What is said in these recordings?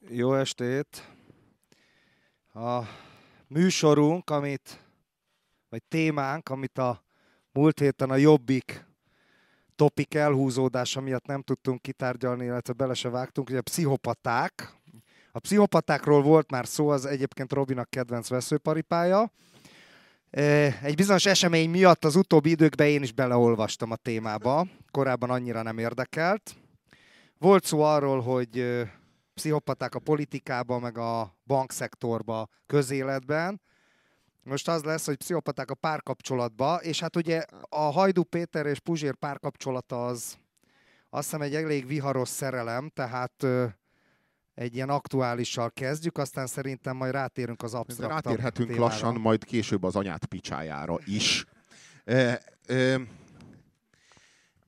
Jó estét! A műsorunk, amit, vagy témánk, amit a múlt héten a Jobbik topik elhúzódása miatt nem tudtunk kitárgyalni, illetve bele se vágtunk, hogy a pszichopaták. A pszichopatákról volt már szó, az egyébként Robinak kedvenc veszőparipája. Egy bizonyos esemény miatt az utóbbi időkben én is beleolvastam a témába, korábban annyira nem érdekelt. Volt szó arról, hogy pszichopaták a politikában, meg a bankszektorba, közéletben. Most az lesz, hogy pszichopaták a párkapcsolatba, és hát ugye a Hajdú Péter és Puzsér párkapcsolata az azt hiszem egy elég viharos szerelem, tehát egy ilyen aktuálissal kezdjük, aztán szerintem majd rátérünk az absztrakt Rátérhetünk témára. lassan, majd később az anyát picsájára is. E,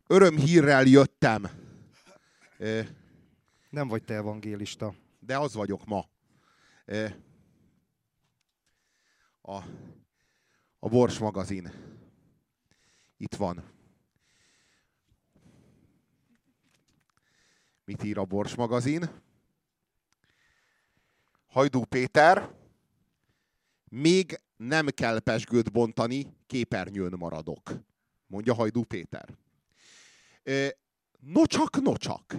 örömhírrel jöttem. Nem vagy te evangélista. De az vagyok ma. E, a, a Bors magazin. Itt van. Mit ír a Bors magazin? Hajdú Péter, még nem kell pesgőt bontani, képernyőn maradok. Mondja Hajdú Péter. Nocsak, nocsak.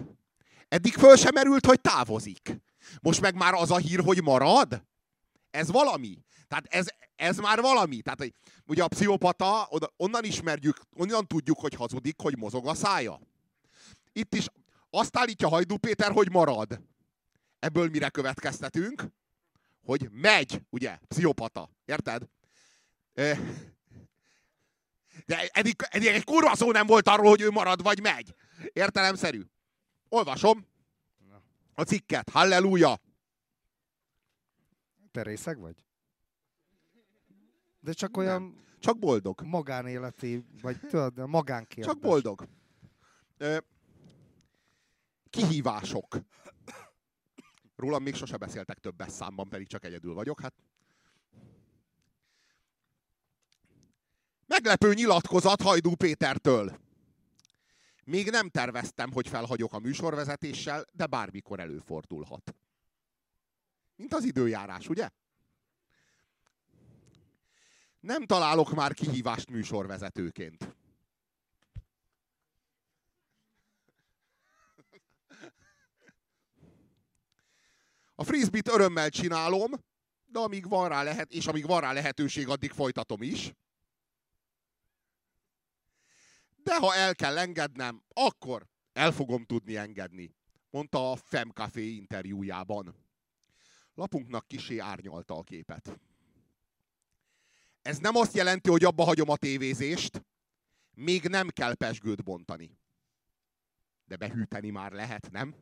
Eddig föl sem merült, hogy távozik. Most meg már az a hír, hogy marad? Ez valami. Tehát ez, ez már valami. Tehát ugye a pszichopata, onnan ismerjük, onnan tudjuk, hogy hazudik, hogy mozog a szája. Itt is azt állítja Hajdú Péter, hogy marad. Ebből mire következtetünk? Hogy megy, ugye, pszichopata. Érted? De eddig, eddig egy kurva szó nem volt arról, hogy ő marad vagy megy. Értelemszerű. Olvasom a cikket. Halleluja! Te részeg vagy? De csak olyan... Nem. Csak boldog. Magánéleti, vagy tudod, magánkérdés. Csak boldog. Kihívások. Rólam még sose beszéltek többes számban, pedig csak egyedül vagyok. Hát Meglepő nyilatkozat Hajdú Pétertől. Még nem terveztem, hogy felhagyok a műsorvezetéssel, de bármikor előfordulhat. Mint az időjárás, ugye? Nem találok már kihívást műsorvezetőként. A frisbee-t örömmel csinálom, de amíg van rá lehet, és amíg van rá lehetőség, addig folytatom is. De ha el kell engednem, akkor el fogom tudni engedni, mondta a Femcafé interjújában. Lapunknak kisé árnyalta a képet. Ez nem azt jelenti, hogy abba hagyom a tévézést, még nem kell pesgőt bontani. De behűteni már lehet, nem?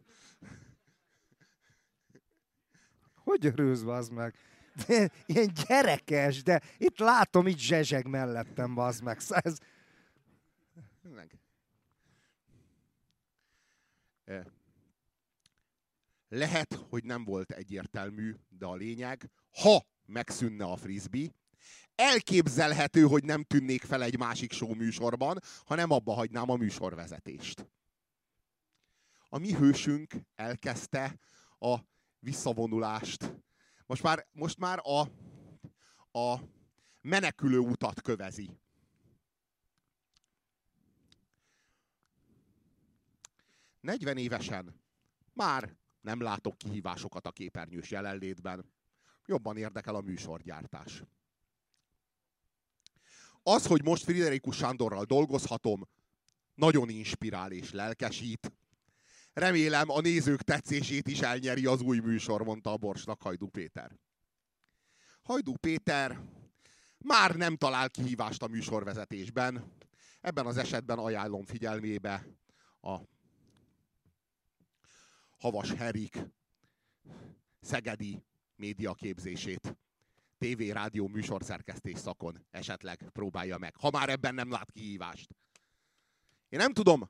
Hogy örülsz, az meg? De, ilyen gyerekes, de itt látom, itt zsezseg mellettem, az meg. Ez... Meg. Lehet, hogy nem volt egyértelmű, de a lényeg, ha megszűnne a frisbee, elképzelhető, hogy nem tűnnék fel egy másik show műsorban, hanem abba hagynám a műsorvezetést. A mi hősünk elkezdte a visszavonulást. Most már, most már a, a menekülő utat kövezi. Negyven évesen már nem látok kihívásokat a képernyős jelenlétben. Jobban érdekel a műsorgyártás. Az, hogy most Friderikus Sándorral dolgozhatom, nagyon inspirál és lelkesít. Remélem a nézők tetszését is elnyeri az új műsor, mondta a Borsnak Hajdú Péter. Hajdú Péter már nem talál kihívást a műsorvezetésben. Ebben az esetben ajánlom figyelmébe a Havas Herik szegedi médiaképzését. TV, rádió, műsorszerkesztés szakon esetleg próbálja meg. Ha már ebben nem lát kihívást. Én nem tudom,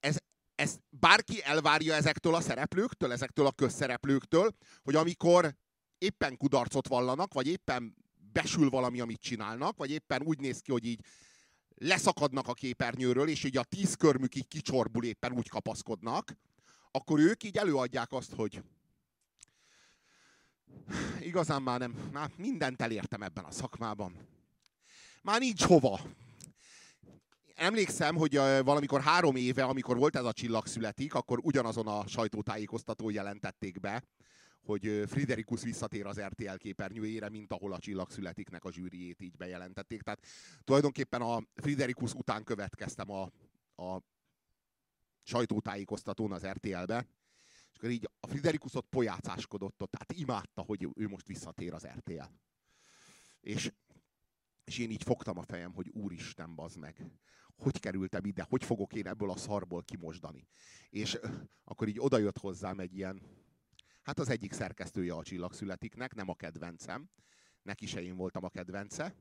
ez, ezt bárki elvárja ezektől a szereplőktől, ezektől a közszereplőktől, hogy amikor éppen kudarcot vallanak, vagy éppen besül valami, amit csinálnak, vagy éppen úgy néz ki, hogy így leszakadnak a képernyőről, és így a tíz körmük így kicsorbul, éppen úgy kapaszkodnak, akkor ők így előadják azt, hogy igazán már nem, már mindent elértem ebben a szakmában. Már nincs hova. Emlékszem, hogy valamikor három éve, amikor volt ez a csillag születik, akkor ugyanazon a sajtótájékoztató jelentették be, hogy Friderikus visszatér az RTL képernyőjére, mint ahol a csillag születiknek a zsűriét így bejelentették. Tehát tulajdonképpen a Friderikus után következtem a, a sajtótájékoztatón az RTL-be, és akkor így a Friderikus ott pojácáskodott ott, tehát imádta, hogy ő most visszatér az RTL. És, és én így fogtam a fejem, hogy úristen, bazd meg, hogy kerültem ide, hogy fogok én ebből a szarból kimosdani. És akkor így odajött hozzám egy ilyen, hát az egyik szerkesztője a Csillagszületiknek, nem a kedvencem, neki se én voltam a kedvence,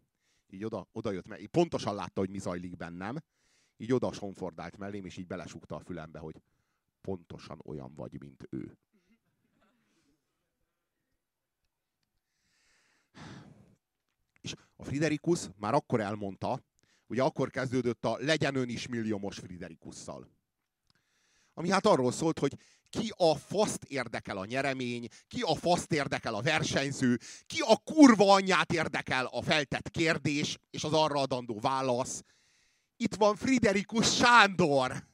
így oda, oda jött, mert pontosan látta, hogy mi zajlik bennem, így oda sonfordált mellém, és így belesugta a fülembe, hogy pontosan olyan vagy, mint ő. És a Friderikus már akkor elmondta, ugye akkor kezdődött a legyen ön is milliómos Friderikusszal. Ami hát arról szólt, hogy ki a faszt érdekel a nyeremény, ki a faszt érdekel a versenyző, ki a kurva anyját érdekel a feltett kérdés, és az arra adandó válasz. Itt van Friderikus Sándor!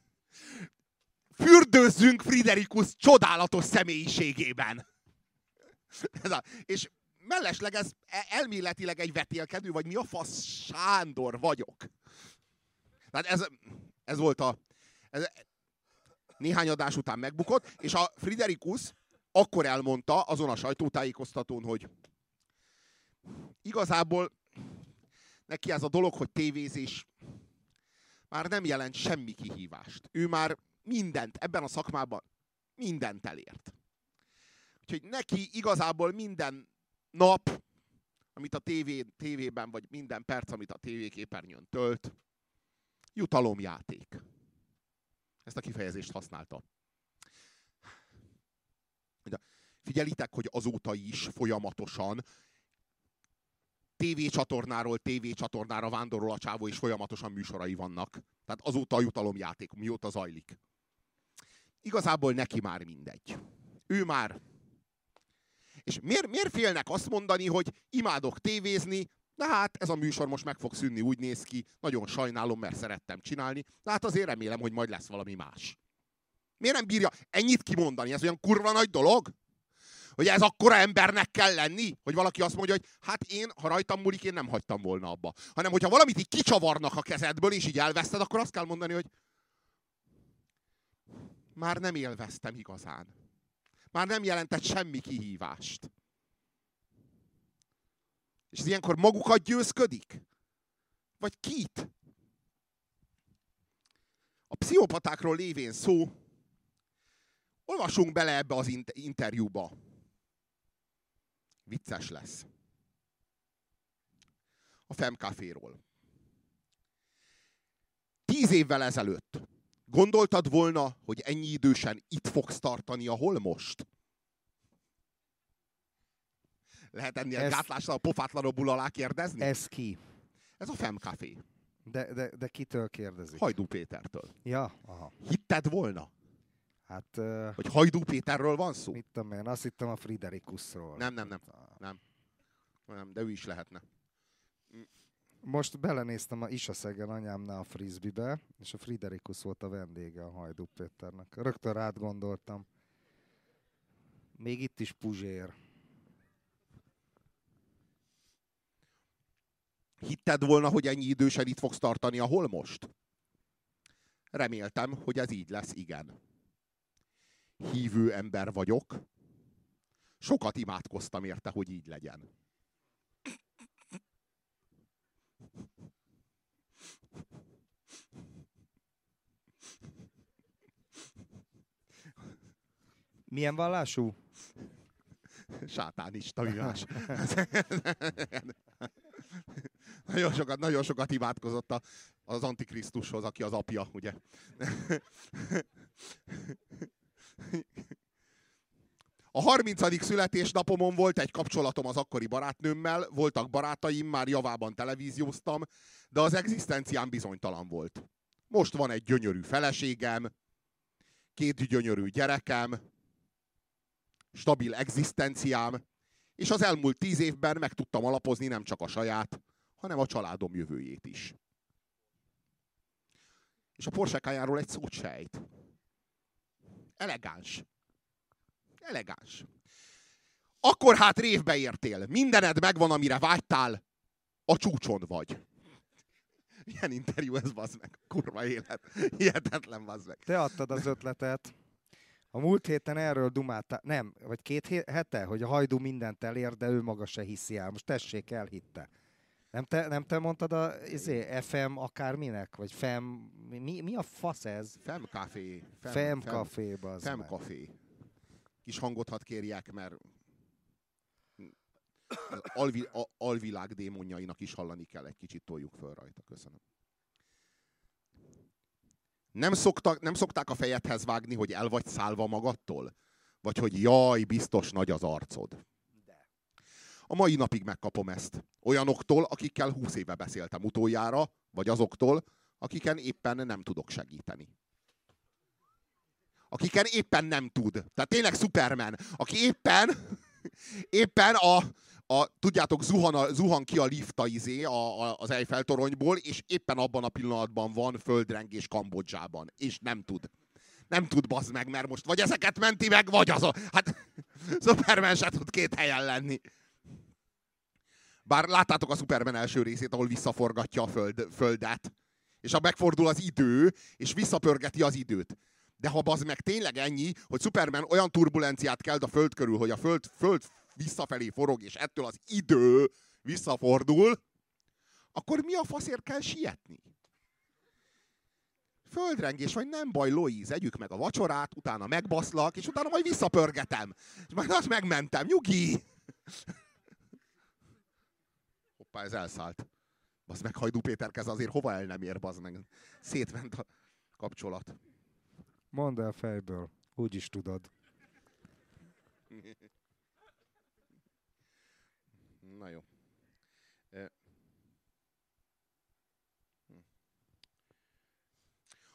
Fürdőzzünk Friderikus csodálatos személyiségében! és mellesleg ez e- elméletileg egy vetélkedő, vagy mi a fasz Sándor vagyok. Tehát ez, ez volt a... Ez, néhány adás után megbukott, és a Friderikus akkor elmondta azon a sajtótájékoztatón, hogy igazából neki ez a dolog, hogy tévézés már nem jelent semmi kihívást. Ő már mindent ebben a szakmában mindent elért. Úgyhogy neki igazából minden nap, amit a tévé, tévében, vagy minden perc, amit a tévéképernyőn tölt, jutalomjáték. Ezt a kifejezést használta. Figyelitek, hogy azóta is folyamatosan tévécsatornáról tévécsatornára vándorol a csávó, és folyamatosan műsorai vannak. Tehát azóta a jutalomjáték, mióta zajlik. Igazából neki már mindegy. Ő már és miért, miért félnek azt mondani, hogy imádok tévézni, de hát ez a műsor most meg fog szűnni, úgy néz ki, nagyon sajnálom, mert szerettem csinálni, de hát azért remélem, hogy majd lesz valami más. Miért nem bírja ennyit kimondani? Ez olyan kurva nagy dolog? Hogy ez akkora embernek kell lenni? Hogy valaki azt mondja, hogy hát én, ha rajtam múlik, én nem hagytam volna abba. Hanem, hogyha valamit így kicsavarnak a kezedből, és így elveszted, akkor azt kell mondani, hogy már nem élveztem igazán már nem jelentett semmi kihívást. És ez ilyenkor magukat győzködik? Vagy kit? A pszichopatákról lévén szó, olvasunk bele ebbe az interjúba. Vicces lesz. A Femcaféról. Tíz évvel ezelőtt Gondoltad volna, hogy ennyi idősen itt fogsz tartani, ahol most? Lehet ennél ez, gátlásra a pofátlanabbul alá kérdezni? Ez ki? Ez a Femcafé. De, de, de kitől kérdezik? Hajdú Pétertől. Ja, aha. Hitted volna? Hát... Uh, hogy Hajdú Péterről van szó? Mit tudom én, azt hittem a Friderikusról. Nem, nem, nem. Nem. Nem, de ő is lehetne most belenéztem a Isaszegen anyámnál a frisbee-be, és a Friderikus volt a vendége a Hajdú Péternek. Rögtön rád gondoltam. Még itt is Puzsér. Hitted volna, hogy ennyi idősen itt fogsz tartani, ahol most? Reméltem, hogy ez így lesz, igen. Hívő ember vagyok. Sokat imádkoztam érte, hogy így legyen. Milyen vallású? Sátánista, más? nagyon sokat, nagyon sokat imádkozott az Antikrisztushoz, aki az apja, ugye? A 30. születésnapomon volt egy kapcsolatom az akkori barátnőmmel, voltak barátaim, már javában televízióztam, de az egzisztenciám bizonytalan volt. Most van egy gyönyörű feleségem, két gyönyörű gyerekem, stabil egzisztenciám, És az elmúlt tíz évben meg tudtam alapozni nem csak a saját, hanem a családom jövőjét is. És a Porsche egy szót sejt. Elegáns. Elegáns. Akkor hát révbe értél. Mindened megvan, amire vágytál. A csúcson vagy. Milyen interjú ez, bazd meg. Kurva élet. Hihetetlen, bazd meg. Te adtad az ötletet. A múlt héten erről dumáltál, nem, vagy két hete, hogy a hajdú mindent elér, de ő maga se hiszi el. Most tessék, elhitte. Nem te, nem te mondtad a izé, FM akárminek? Vagy FEM... Mi, mi a fasz ez? FEM Café. FEM, FEM Café, bazd FEM Café. Kis hangot hadd kérjek, mert alvi, a, alvilág démonjainak is hallani kell, egy kicsit toljuk föl rajta. Köszönöm. Nem, szoktak, nem szokták a fejedhez vágni, hogy el vagy szálva magadtól? Vagy hogy jaj, biztos nagy az arcod. A mai napig megkapom ezt. Olyanoktól, akikkel húsz éve beszéltem utoljára, vagy azoktól, akiken éppen nem tudok segíteni. Akiken éppen nem tud. Tehát tényleg Superman, aki éppen, éppen a, a, tudjátok, zuhan, a, zuhan ki a lifta izé a, a, az Eiffel toronyból, és éppen abban a pillanatban van földrengés Kambodzsában, és nem tud. Nem tud bazd meg, mert most vagy ezeket menti meg, vagy az a... Hát Superman se tud két helyen lenni. Bár láttátok a Superman első részét, ahol visszaforgatja a föld, földet, és a megfordul az idő, és visszapörgeti az időt. De ha az meg tényleg ennyi, hogy Superman olyan turbulenciát keld a föld körül, hogy a föld, föld visszafelé forog, és ettől az idő visszafordul, akkor mi a faszért kell sietni? Földrengés, vagy nem baj, Loiz, együk meg a vacsorát, utána megbaszlak, és utána majd visszapörgetem. És majd azt megmentem, nyugi! Hoppá, ez elszállt. Basz meg, Hajdú Péter kez azért hova el nem ér, bazd meg. Szétment a kapcsolat. Mondd el fejből, úgy is tudod. Na jó.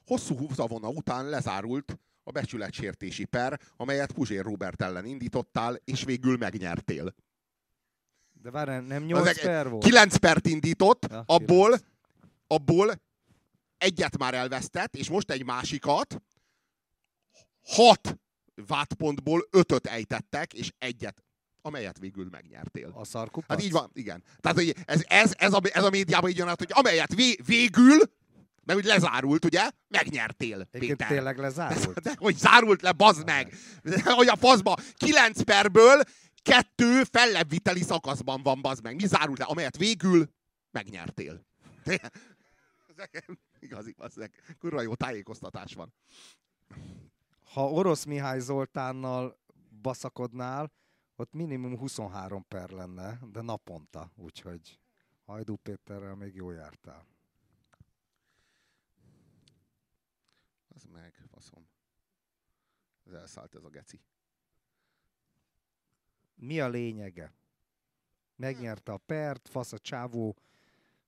Hosszú húzavona után lezárult a becsületsértési per, amelyet Puzsér Robert ellen indítottál, és végül megnyertél. De várj, nem 8 per volt? 9 pert indított, ja, abból, abból egyet már elvesztett, és most egy másikat, 6 vádpontból ötöt ejtettek, és egyet amelyet végül megnyertél. A szarkupac? Hát így van, igen. Tehát hogy ez, ez, ez, a, ez a médiában így jön át, hogy amelyet vé, végül, meg úgy lezárult, ugye? Megnyertél, Egyébként Péter. tényleg lezárult? De, hogy zárult le, bazd meg! De, hogy a faszba, kilenc perből kettő fellebbviteli szakaszban van, bazd meg. Mi zárult le? Amelyet végül megnyertél. Igazi, bazd meg. Kurva jó tájékoztatás van. Ha Orosz Mihály Zoltánnal baszakodnál, ott minimum 23 per lenne, de naponta, úgyhogy Hajdú Péterrel még jó jártál. Az meg, faszom. Ez elszállt ez a geci. Mi a lényege? Megnyerte a pert, fasz a csávó,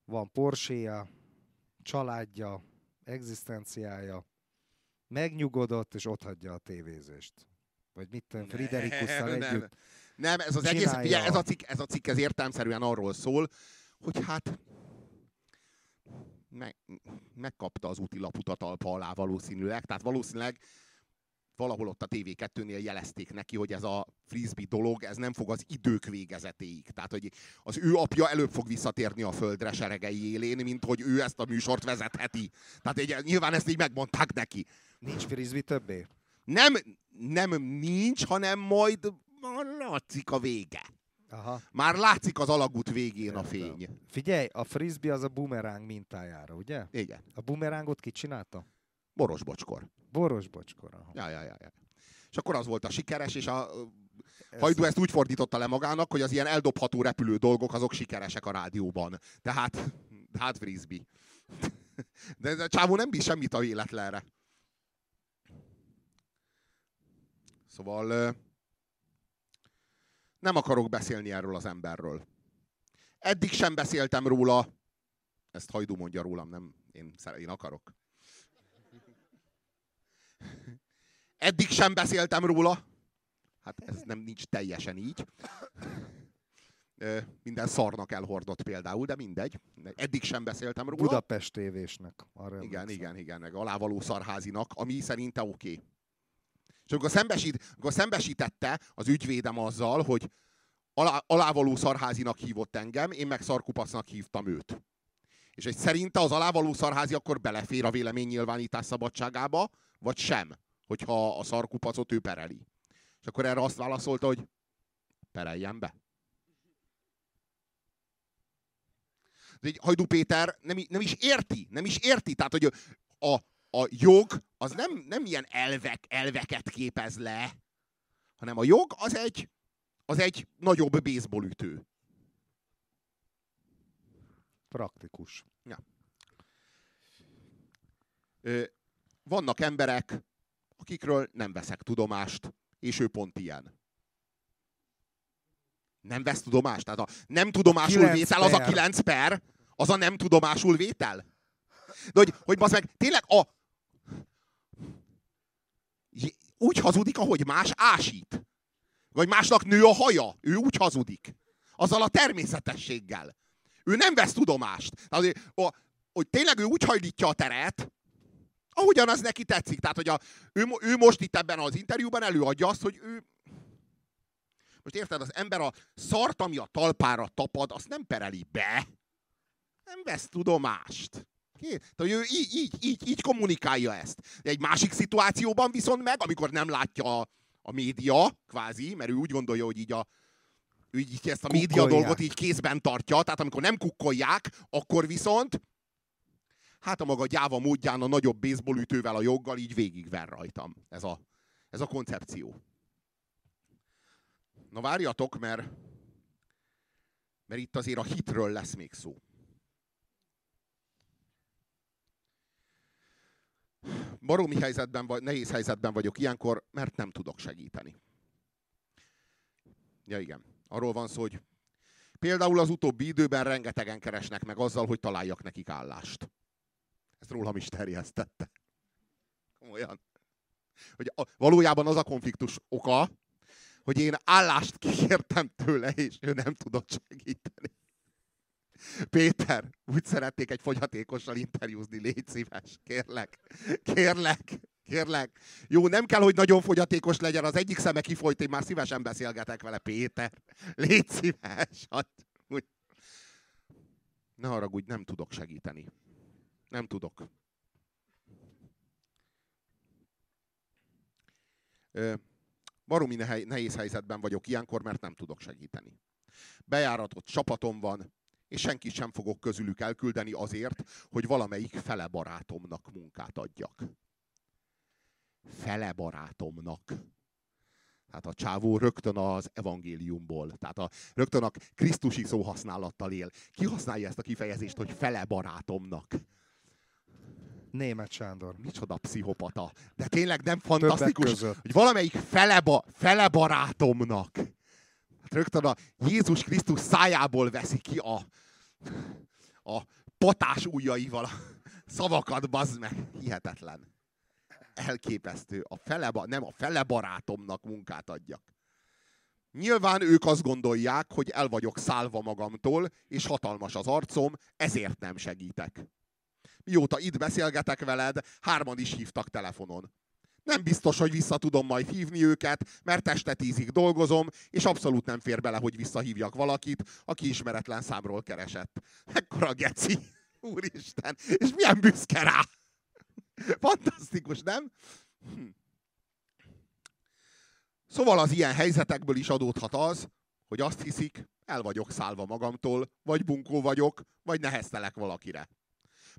van porsche családja, egzisztenciája, megnyugodott, és ott hagyja a tévézést. Vagy mit tudom, Friderikusszal együtt. Nem, ez az egész, fia, ez a cikk, ez a cikk ez értelmszerűen arról szól, hogy hát meg, megkapta az útilaput a talpa alá valószínűleg, tehát valószínűleg valahol ott a TV2-nél jelezték neki, hogy ez a frisbee dolog, ez nem fog az idők végezetéig. Tehát, hogy az ő apja előbb fog visszatérni a földre seregei élén, mint hogy ő ezt a műsort vezetheti. Tehát egy, nyilván ezt így megmondták neki. Nincs frisbee többé? Nem, nem nincs, hanem majd látszik a vége. Aha. Már látszik az alagút végén a fény. Figyelj, a frisbee az a bumeráng mintájára, ugye? Igen. A bumerángot ki csinálta? Boros bocskor. Boros bocskor. Aha. Ja, ja, ja, ja. És akkor az volt a sikeres, és a ez Hajdú ezt úgy fordította le magának, hogy az ilyen eldobható repülő dolgok, azok sikeresek a rádióban. Tehát, hát frisbee. De ez a csávó nem bíz semmit a véletlenre. Szóval nem akarok beszélni erről az emberről. Eddig sem beszéltem róla. Ezt Hajdú mondja rólam, nem én, én akarok. Eddig sem beszéltem róla. Hát ez nem nincs teljesen így. minden szarnak elhordott például, de mindegy. Eddig sem beszéltem róla. Budapest tévésnek. Arra igen, emlékszem. igen, igen, meg alávaló szarházinak, ami szerinte oké. Okay. És amikor, szembesít, amikor szembesítette az ügyvédem azzal, hogy alá, alávaló szarházinak hívott engem, én meg szarkupacnak hívtam őt. És hogy szerinte az alávaló szarházi akkor belefér a véleménynyilvánítás szabadságába, vagy sem, hogyha a szarkupacot ő pereli. És akkor erre azt válaszolta, hogy pereljen be. De Hajdú Péter nem, nem is érti, nem is érti. Tehát, hogy a, a jog az nem, nem ilyen elvek, elveket képez le, hanem a jog az egy, az egy nagyobb baseballütő. Praktikus. Ja. Ö, vannak emberek, akikről nem veszek tudomást, és ő pont ilyen. Nem vesz tudomást? Tehát a nem tudomásul vétel az a 9 per, az a nem tudomásul vétel? De hogy, hogy az meg tényleg a... Úgy hazudik, ahogy más ásít. Vagy másnak nő a haja. Ő úgy hazudik. Azzal a természetességgel. Ő nem vesz tudomást. Tehát, hogy, hogy tényleg ő úgy hajlítja a teret, ahogyan az neki tetszik. Tehát, hogy a, ő, ő most itt ebben az interjúban előadja azt, hogy ő most érted, az ember a szart, ami a talpára tapad, azt nem pereli be. Nem vesz tudomást. Tehát, hogy ő így, így, így, így kommunikálja ezt. Egy másik szituációban viszont meg, amikor nem látja a, a média, kvázi, mert ő úgy gondolja, hogy így a, ő így ezt a média kukkolják. dolgot így kézben tartja, tehát amikor nem kukkolják, akkor viszont hát a maga gyáva módján a nagyobb baseballütővel a joggal így végigver rajtam. Ez a, ez a koncepció. Na várjatok, mert, mert itt azért a hitről lesz még szó. Baromi helyzetben, vagy nehéz helyzetben vagyok ilyenkor, mert nem tudok segíteni. Ja igen, arról van szó, hogy például az utóbbi időben rengetegen keresnek meg azzal, hogy találjak nekik állást. Ezt rólam is terjesztette. Komolyan. Hogy a, valójában az a konfliktus oka, hogy én állást kértem tőle, és ő nem tudott segíteni. Péter, úgy szeretnék egy fogyatékossal interjúzni, légy szíves, kérlek, kérlek, kérlek. Jó, nem kell, hogy nagyon fogyatékos legyen, az egyik szeme kifolyt, én már szívesen beszélgetek vele, Péter. Légy szíves. Úgy. Ne haragudj, nem tudok segíteni. Nem tudok. Baromi nehéz helyzetben vagyok ilyenkor, mert nem tudok segíteni. Bejáratott csapatom van, és senki sem fogok közülük elküldeni azért, hogy valamelyik fele barátomnak munkát adjak. Fele barátomnak. Tehát a csávó rögtön az evangéliumból, tehát a, rögtön a krisztusi szóhasználattal él. Ki használja ezt a kifejezést, hogy fele barátomnak? Német Sándor. Micsoda pszichopata. De tényleg nem fantasztikus, hogy valamelyik fele, ba, fele barátomnak. Hát rögtön a Jézus Krisztus szájából veszi ki a, a patás ujjaival a szavakat, bazd meg. Hihetetlen. Elképesztő. A fele, nem, a fele barátomnak munkát adjak. Nyilván ők azt gondolják, hogy el vagyok szállva magamtól, és hatalmas az arcom, ezért nem segítek mióta itt beszélgetek veled, hárman is hívtak telefonon. Nem biztos, hogy vissza tudom majd hívni őket, mert este tízig dolgozom, és abszolút nem fér bele, hogy visszahívjak valakit, aki ismeretlen számról keresett. Ekkora geci. Úristen. És milyen büszke rá. Fantasztikus, nem? Hm. Szóval az ilyen helyzetekből is adódhat az, hogy azt hiszik, el vagyok szállva magamtól, vagy bunkó vagyok, vagy neheztelek valakire.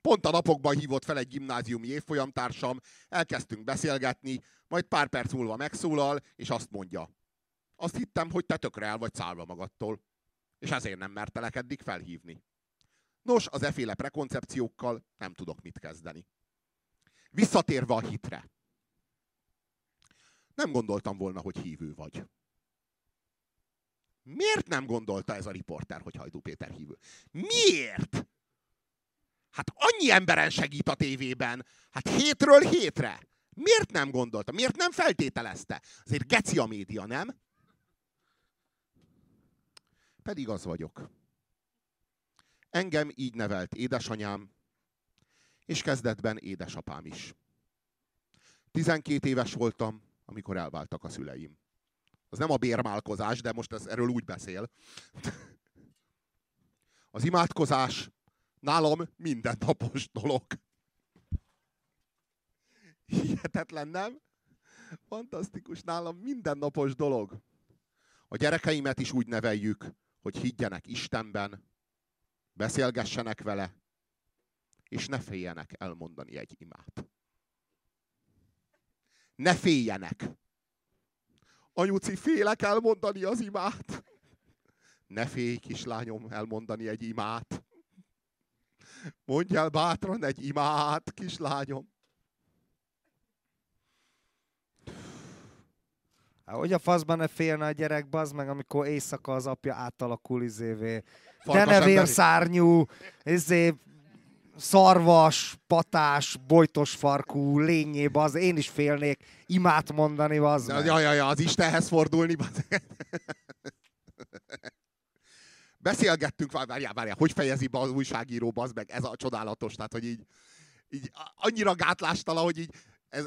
Pont a napokban hívott fel egy gimnáziumi évfolyamtársam, elkezdtünk beszélgetni, majd pár perc múlva megszólal, és azt mondja. Azt hittem, hogy te tökre el vagy szállva magadtól, és ezért nem mertelek eddig felhívni. Nos, az eféle prekoncepciókkal nem tudok mit kezdeni. Visszatérve a hitre. Nem gondoltam volna, hogy hívő vagy. Miért nem gondolta ez a riporter, hogy Hajdú Péter hívő? Miért? Hát annyi emberen segít a tévében. Hát hétről hétre. Miért nem gondolta? Miért nem feltételezte? Azért geci a média, nem? Pedig az vagyok. Engem így nevelt édesanyám, és kezdetben édesapám is. 12 éves voltam, amikor elváltak a szüleim. Az nem a bérmálkozás, de most ez, erről úgy beszél. Az imádkozás nálam mindennapos dolog. Hihetetlen, nem? Fantasztikus, nálam mindennapos dolog. A gyerekeimet is úgy neveljük, hogy higgyenek Istenben, beszélgessenek vele, és ne féljenek elmondani egy imát. Ne féljenek! Anyuci, félek elmondani az imát. Ne félj, kislányom, elmondani egy imát. Mondj el bátran egy imát, kislányom. Hogy a faszban ne félne a gyerek, bazd meg, amikor éjszaka az apja átalakul izévé. Denevérszárnyú, izé, szarvas, patás, bojtos farkú lényébe, az én is félnék imát mondani, az ja, ja, ja, az Istenhez fordulni. Beszélgettünk, várjál, várjál, hogy fejezi be az újságíró, az meg, ez a csodálatos, tehát, hogy így, így annyira gátlástala, hogy így ez,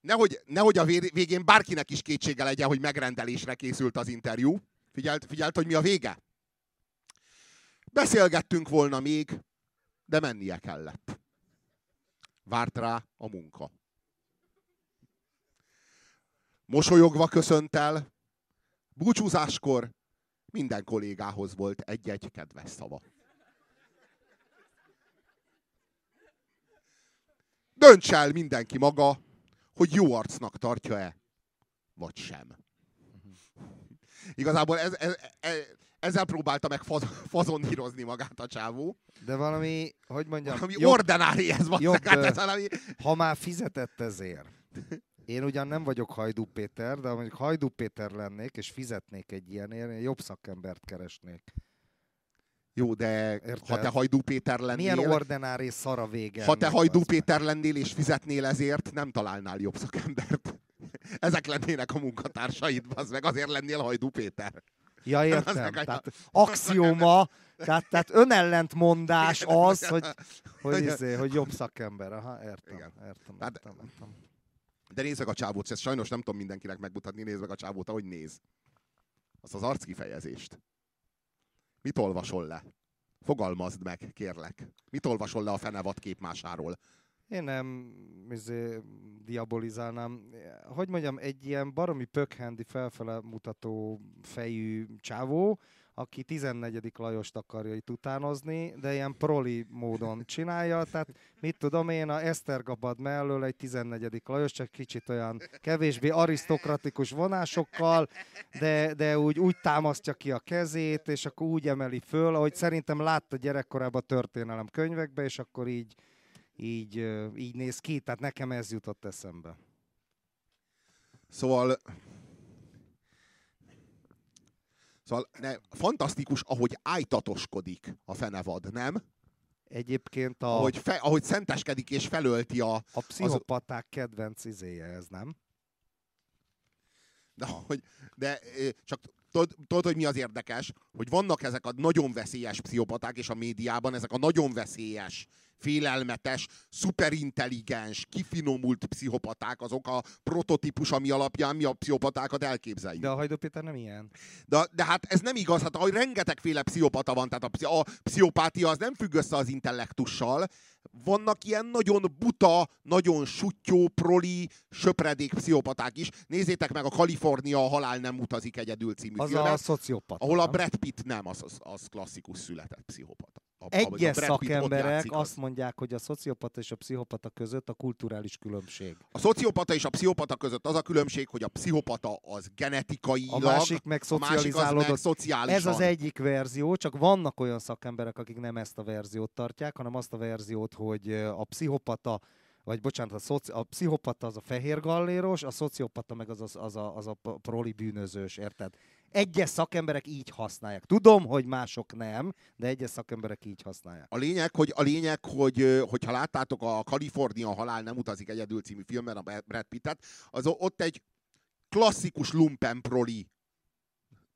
nehogy, nehogy a végén bárkinek is kétsége legyen, hogy megrendelésre készült az interjú. Figyelt, figyelt, hogy mi a vége? Beszélgettünk volna még, de mennie kellett. Várt rá a munka. Mosolyogva köszönt el, búcsúzáskor minden kollégához volt egy-egy kedves szava. Dönts el mindenki maga, hogy jó arcnak tartja-e, vagy sem. Igazából ez, ez, ez, ezzel próbálta meg faz, fazonírozni magát a csávó. De valami, hogy mondjam... Valami jobb, ordinári ez van. Jobb, hát ez valami... Ha már fizetett ezért. Én ugyan nem vagyok Hajdú Péter, de ha mondjuk Hajdú Péter lennék, és fizetnék egy ilyenért, jobb szakembert keresnék. Jó, de Érted? ha te Hajdú Péter lennél... Milyen ordinári szara vége. Ha te Hajdú Péter lennél és fizetnél ezért, nem találnál jobb szakembert. Ezek lennének a munkatársaid, az meg azért lennél Hajdú Péter. Ja, értem. Tehát axioma, tehát, tehát önellentmondás az, hogy, hogy, izé, hogy jobb szakember. Aha, értem, Igen. értem, értem, értem. De nézd meg a csávót, ezt sajnos nem tudom mindenkinek megmutatni, nézd meg a csávót, ahogy néz. Azt az arckifejezést. Mit olvasol le? Fogalmazd meg, kérlek. Mit olvasol le a fenevad képmásáról? Én nem izé, diabolizálnám. Hogy mondjam, egy ilyen baromi pökhendi felfele mutató fejű csávó, aki 14. Lajost akarja itt utánozni, de ilyen proli módon csinálja, tehát mit tudom én, a Esztergabad mellől egy 14. Lajos, csak kicsit olyan kevésbé arisztokratikus vonásokkal, de, de úgy, úgy támasztja ki a kezét, és akkor úgy emeli föl, ahogy szerintem látta gyerekkorában történelem könyvekbe, és akkor így, így, így néz ki, tehát nekem ez jutott eszembe. Szóval Szóval ne, fantasztikus, ahogy ájtatoskodik a fenevad, nem? Egyébként a... Ahogy, fe, ahogy szenteskedik és felölti a... A pszichopaták az... kedvenc izéje ez, nem? De, hogy, de csak tudod, tudod, hogy mi az érdekes? Hogy vannak ezek a nagyon veszélyes pszichopaták, és a médiában ezek a nagyon veszélyes félelmetes, szuperintelligens, kifinomult pszichopaták, azok a prototípus, ami alapján mi a pszichopatákat elképzeljük. De a Hajdó Péter nem ilyen. De, de hát ez nem igaz, hát rengetegféle pszichopata van, tehát a, a pszichopátia az nem függ össze az intellektussal, vannak ilyen nagyon buta, nagyon sutyó, proli, söpredék pszichopaták is. Nézzétek meg a Kalifornia a halál nem utazik egyedül című az filmet. a szociopata. Ahol a Brad Pitt nem, az, az, az klasszikus született pszichopata a, Egyes a szakemberek azt mondják, hogy a szociopata és a pszichopata között a kulturális különbség. A szociopata és a pszichopata között az a különbség, hogy a pszichopata az genetikailag, a másik meg szocializálódott. Meg szociálisan. Ez az egyik verzió, csak vannak olyan szakemberek, akik nem ezt a verziót tartják, hanem azt a verziót, hogy a pszichopata vagy bocsánat, a, szoci, a pszichopata az a fehér galléros, a szociopata meg az, az, az, a, az a proli bűnözős, érted? Egyes szakemberek így használják. Tudom, hogy mások nem, de egyes szakemberek így használják. A lényeg, hogy, a lényeg, hogy hogyha láttátok a Kalifornia halál nem utazik egyedül című filmben a Brad Pittet, az ott egy klasszikus lumpen proli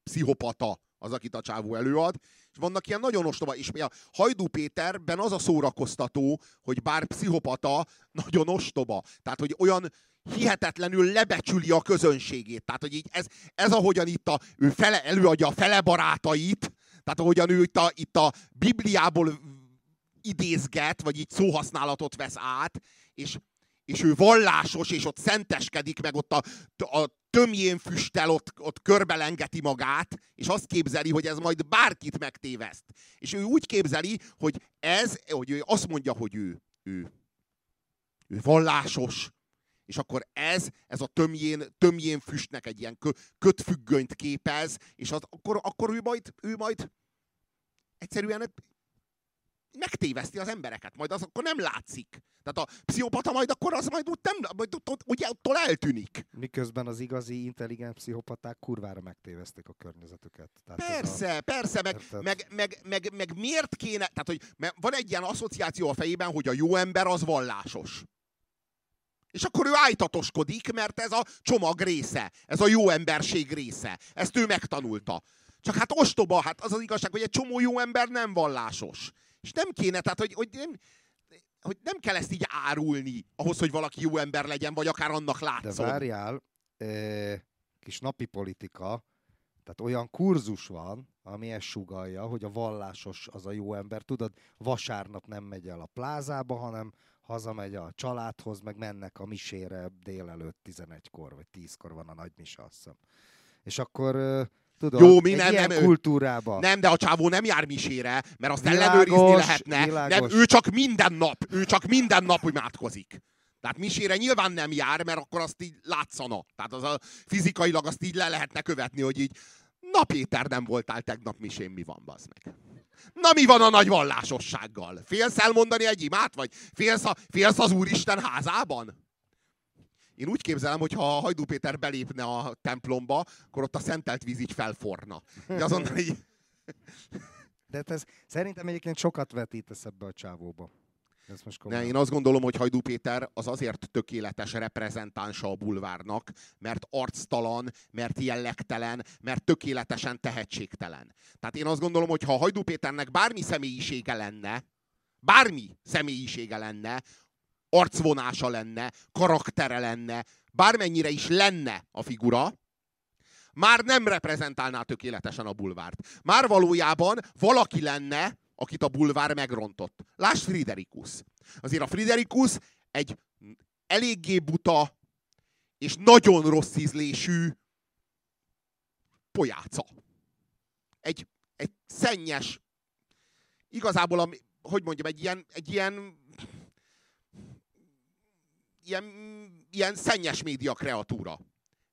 pszichopata az, akit a csávó előad, és vannak ilyen nagyon ostoba, és a Hajdú Péterben az a szórakoztató, hogy bár pszichopata, nagyon ostoba. Tehát, hogy olyan hihetetlenül lebecsüli a közönségét. Tehát, hogy így ez, ez ahogyan itt a, ő fele, előadja a fele barátait, tehát ahogyan ő itt a, itt a Bibliából idézget, vagy így szóhasználatot vesz át, és, és ő vallásos, és ott szenteskedik, meg ott a, a tömjén füstel ott, ott körbelengeti magát, és azt képzeli, hogy ez majd bárkit megtéveszt. És ő úgy képzeli, hogy ez, hogy ő azt mondja, hogy ő, ő, ő vallásos, és akkor ez, ez a tömjén, tömjén füstnek egy ilyen kö, kötfüggönyt képez, és az, akkor, akkor ő, majd, ő majd egyszerűen megtéveszti az embereket, majd az akkor nem látszik. Tehát a pszichopata majd akkor az majd úgy nem, majd ugye attól eltűnik. Miközben az igazi intelligens pszichopaták kurvára megtévesztik a környezetüket. Tehát persze, a... persze, meg, meg, meg, meg, meg, miért kéne, tehát hogy van egy ilyen asszociáció a fejében, hogy a jó ember az vallásos. És akkor ő ájtatoskodik, mert ez a csomag része, ez a jó emberség része. Ezt ő megtanulta. Csak hát ostoba, hát az az igazság, hogy egy csomó jó ember nem vallásos. És nem kéne, tehát hogy, hogy, nem, hogy nem kell ezt így árulni ahhoz, hogy valaki jó ember legyen, vagy akár annak látszon. De várjál, kis napi politika, tehát olyan kurzus van, ami ezt sugalja, hogy a vallásos az a jó ember. Tudod, vasárnap nem megy el a plázába, hanem hazamegy a családhoz, meg mennek a misére délelőtt 11-kor, vagy 10-kor van a nagy azt hiszem. És akkor Tudod, Jó, mi nem, nem, kultúrában. Nem, de a csávó nem jár misére, mert azt világos, ellenőrizni lehetne. Nem, ő csak minden nap, ő csak minden nap imádkozik. Tehát misére nyilván nem jár, mert akkor azt így látszana. Tehát az a fizikailag azt így le lehetne követni, hogy így, na Péter, nem voltál tegnap misén, mi van, bazd meg. Na mi van a nagy vallásossággal? Félsz elmondani egy imát, vagy félsz, a, félsz az Úristen házában? Én úgy képzelem, hogy ha Hajdú Péter belépne a templomba, akkor ott a szentelt víz így felforna. De azonnal így... De hát ez szerintem egyébként sokat vetítesz ebbe a csávóba. Ne, én azt gondolom, hogy Hajdú Péter az azért tökéletes reprezentánsa a bulvárnak, mert arctalan, mert jellegtelen, mert tökéletesen tehetségtelen. Tehát én azt gondolom, hogy ha Hajdú Péternek bármi személyisége lenne, bármi személyisége lenne, arcvonása lenne, karaktere lenne, bármennyire is lenne a figura, már nem reprezentálná tökéletesen a bulvárt. Már valójában valaki lenne, akit a bulvár megrontott. Lásd Friderikus. Azért a Friderikus egy eléggé buta és nagyon rossz ízlésű pojáca. Egy, egy szennyes, igazából, a, hogy mondjam, egy ilyen, egy ilyen ilyen, ilyen szennyes média kreatúra.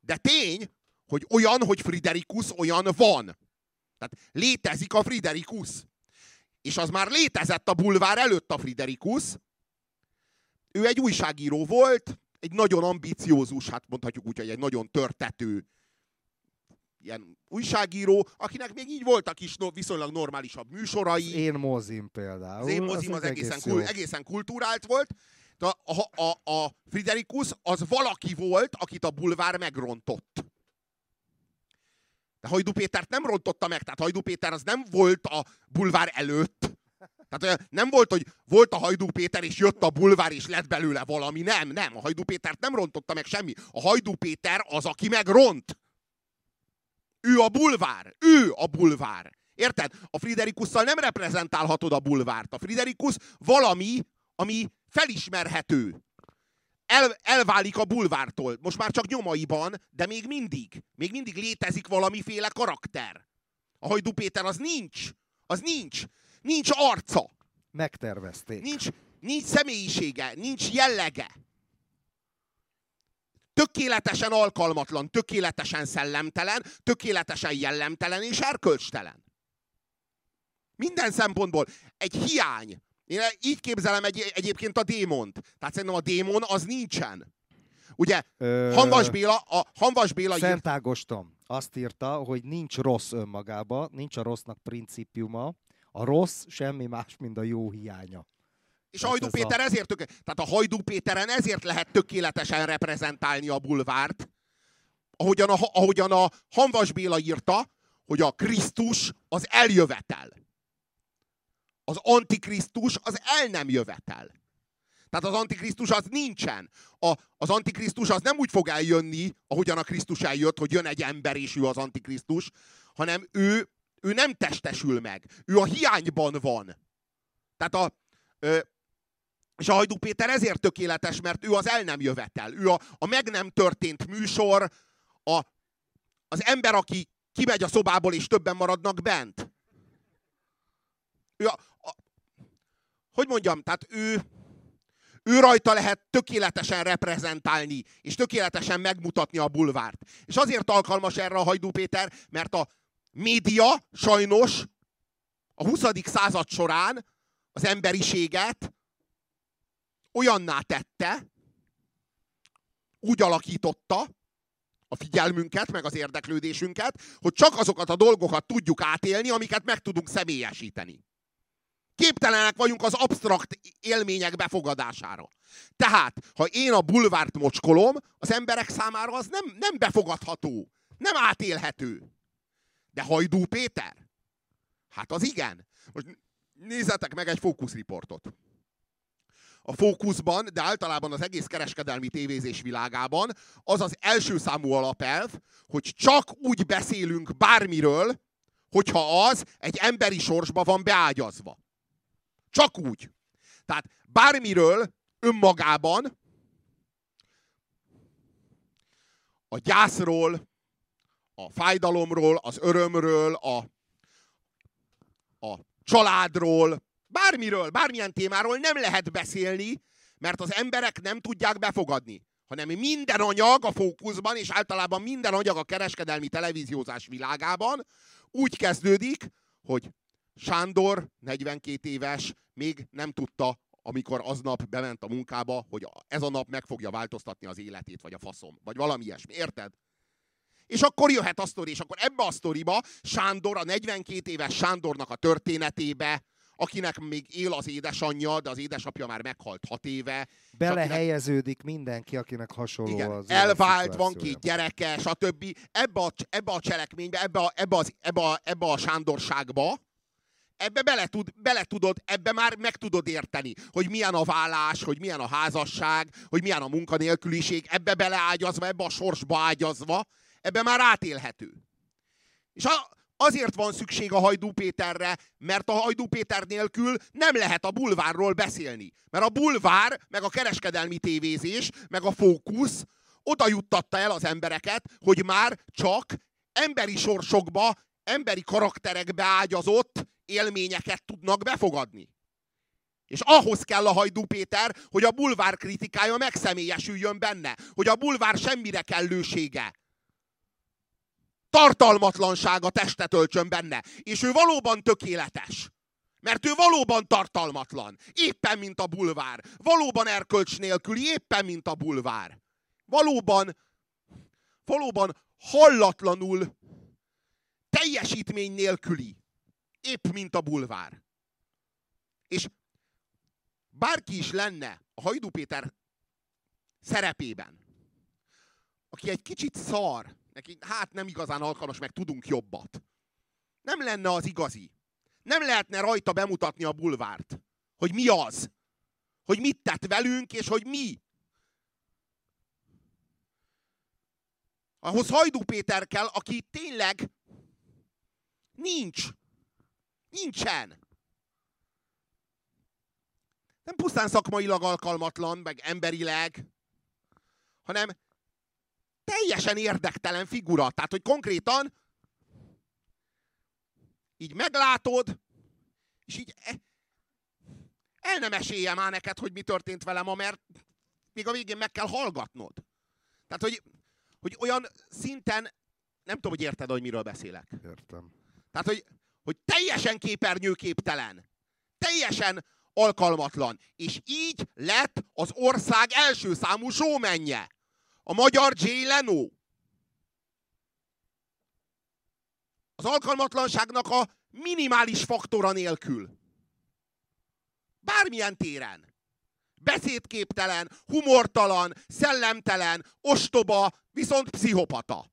De tény, hogy olyan, hogy Friderikus olyan van. Tehát létezik a Friderikus. És az már létezett a bulvár előtt a Friderikus. Ő egy újságíró volt, egy nagyon ambiciózus, hát mondhatjuk úgy, hogy egy nagyon törtető ilyen újságíró, akinek még így voltak is no, viszonylag normálisabb műsorai. Az én mozim például. Az én mozim az, az egészen, kul, egészen kultúrált volt, a, a, a Friderikus az valaki volt, akit a bulvár megrontott. De Hajdú Pétert nem rontotta meg, tehát Hajdú Péter az nem volt a bulvár előtt. Tehát nem volt, hogy volt a Hajdú Péter, és jött a bulvár, és lett belőle valami. Nem, nem. A Hajdú Pétert nem rontotta meg semmi. A Hajdú Péter az, aki megront. Ő a bulvár. Ő a bulvár. Érted? A Friderikusszal nem reprezentálhatod a bulvárt. A Friderikus valami, ami felismerhető. El, elválik a bulvártól. Most már csak nyomaiban, de még mindig. Még mindig létezik valamiféle karakter. A Hajdú Péter az nincs. Az nincs. Nincs arca. Megtervezték. Nincs, nincs személyisége, nincs jellege. Tökéletesen alkalmatlan, tökéletesen szellemtelen, tökéletesen jellemtelen és erkölcstelen. Minden szempontból egy hiány, én így képzelem egy, egyébként a démont. Tehát szerintem a démon az nincsen. Ugye, Ö... Hanvas Béla, a Hanvas Béla Szent Ágoston azt írta, hogy nincs rossz önmagába, nincs a rossznak principiuma, a rossz semmi más, mint a jó hiánya. És Hajdú ez Péter a... ezért tök... Tehát a Hajdú Péteren ezért lehet tökéletesen reprezentálni a bulvárt, ahogyan a, ahogyan a Hanvas Béla írta, hogy a Krisztus az eljövetel. Az antikrisztus az el nem jövetel. Tehát az antikrisztus az nincsen. A, az antikrisztus az nem úgy fog eljönni, ahogyan a Krisztus eljött, hogy jön egy ember és ő az antikrisztus, hanem ő, ő nem testesül meg. Ő a hiányban van. Tehát a, ö, és a Hajdú Péter ezért tökéletes, mert ő az el nem jövetel. Ő a, a meg nem történt műsor, a, az ember, aki kimegy a szobából, és többen maradnak bent. Ő a, hogy mondjam, tehát ő, ő rajta lehet tökéletesen reprezentálni, és tökéletesen megmutatni a bulvárt. És azért alkalmas erre a Hajdú Péter, mert a média sajnos a 20. század során az emberiséget olyanná tette, úgy alakította a figyelmünket, meg az érdeklődésünket, hogy csak azokat a dolgokat tudjuk átélni, amiket meg tudunk személyesíteni. Képtelenek vagyunk az absztrakt élmények befogadására. Tehát, ha én a bulvárt mocskolom, az emberek számára az nem, nem befogadható, nem átélhető. De Hajdú Péter? Hát az igen. Most nézzetek meg egy fókuszriportot. A fókuszban, de általában az egész kereskedelmi tévézés világában az az első számú alapelv, hogy csak úgy beszélünk bármiről, hogyha az egy emberi sorsba van beágyazva. Csak úgy. Tehát bármiről önmagában a gyászról, a fájdalomról, az örömről, a, a családról, bármiről, bármilyen témáról nem lehet beszélni, mert az emberek nem tudják befogadni. Hanem minden anyag a fókuszban, és általában minden anyag a kereskedelmi televíziózás világában úgy kezdődik, hogy Sándor, 42 éves, még nem tudta, amikor aznap bement a munkába, hogy ez a nap meg fogja változtatni az életét, vagy a faszom, vagy valami ilyesmi, érted? És akkor jöhet a sztori, és akkor ebbe a sztoriba Sándor, a 42 éves Sándornak a történetébe, akinek még él az édesanyja, de az édesapja már meghalt hat éve. Belehelyeződik akinek... mindenki, akinek hasonló igen, az Elvált, van két gyereke, stb. Ebbe a, ebbe a cselekménybe, ebbe a, ebbe, az, ebbe, a, ebbe a sándorságba, ebbe bele, tud, bele tudod, ebbe már meg tudod érteni, hogy milyen a vállás, hogy milyen a házasság, hogy milyen a munkanélküliség, ebbe beleágyazva, ebbe a sorsba ágyazva, ebbe már átélhető. És a, azért van szükség a Hajdú Péterre, mert a Hajdú Péter nélkül nem lehet a bulvárról beszélni. Mert a bulvár, meg a kereskedelmi tévézés, meg a fókusz oda juttatta el az embereket, hogy már csak emberi sorsokba, emberi karakterekbe ágyazott élményeket tudnak befogadni. És ahhoz kell a Hajdú Péter, hogy a bulvár kritikája megszemélyesüljön benne. Hogy a bulvár semmire kellősége. Tartalmatlansága testet öltsön benne. És ő valóban tökéletes. Mert ő valóban tartalmatlan. Éppen, mint a bulvár. Valóban erkölcs nélküli, éppen, mint a bulvár. Valóban, valóban hallatlanul teljesítmény nélküli épp mint a bulvár. És bárki is lenne a Hajdú Péter szerepében, aki egy kicsit szar, neki hát nem igazán alkalmas, meg tudunk jobbat. Nem lenne az igazi. Nem lehetne rajta bemutatni a bulvárt, hogy mi az. Hogy mit tett velünk, és hogy mi. Ahhoz Hajdú Péter kell, aki tényleg nincs Nincsen. Nem pusztán szakmailag alkalmatlan, meg emberileg, hanem teljesen érdektelen figura. Tehát, hogy konkrétan így meglátod, és így e, el nem esélye már neked, hogy mi történt velem mert még a végén meg kell hallgatnod. Tehát, hogy, hogy olyan szinten, nem tudom, hogy érted, hogy miről beszélek. Értem. Tehát, hogy hogy teljesen képernyőképtelen, teljesen alkalmatlan. És így lett az ország első számú showmenje. A magyar Jay Leno. Az alkalmatlanságnak a minimális faktora nélkül. Bármilyen téren. Beszédképtelen, humortalan, szellemtelen, ostoba, viszont pszichopata.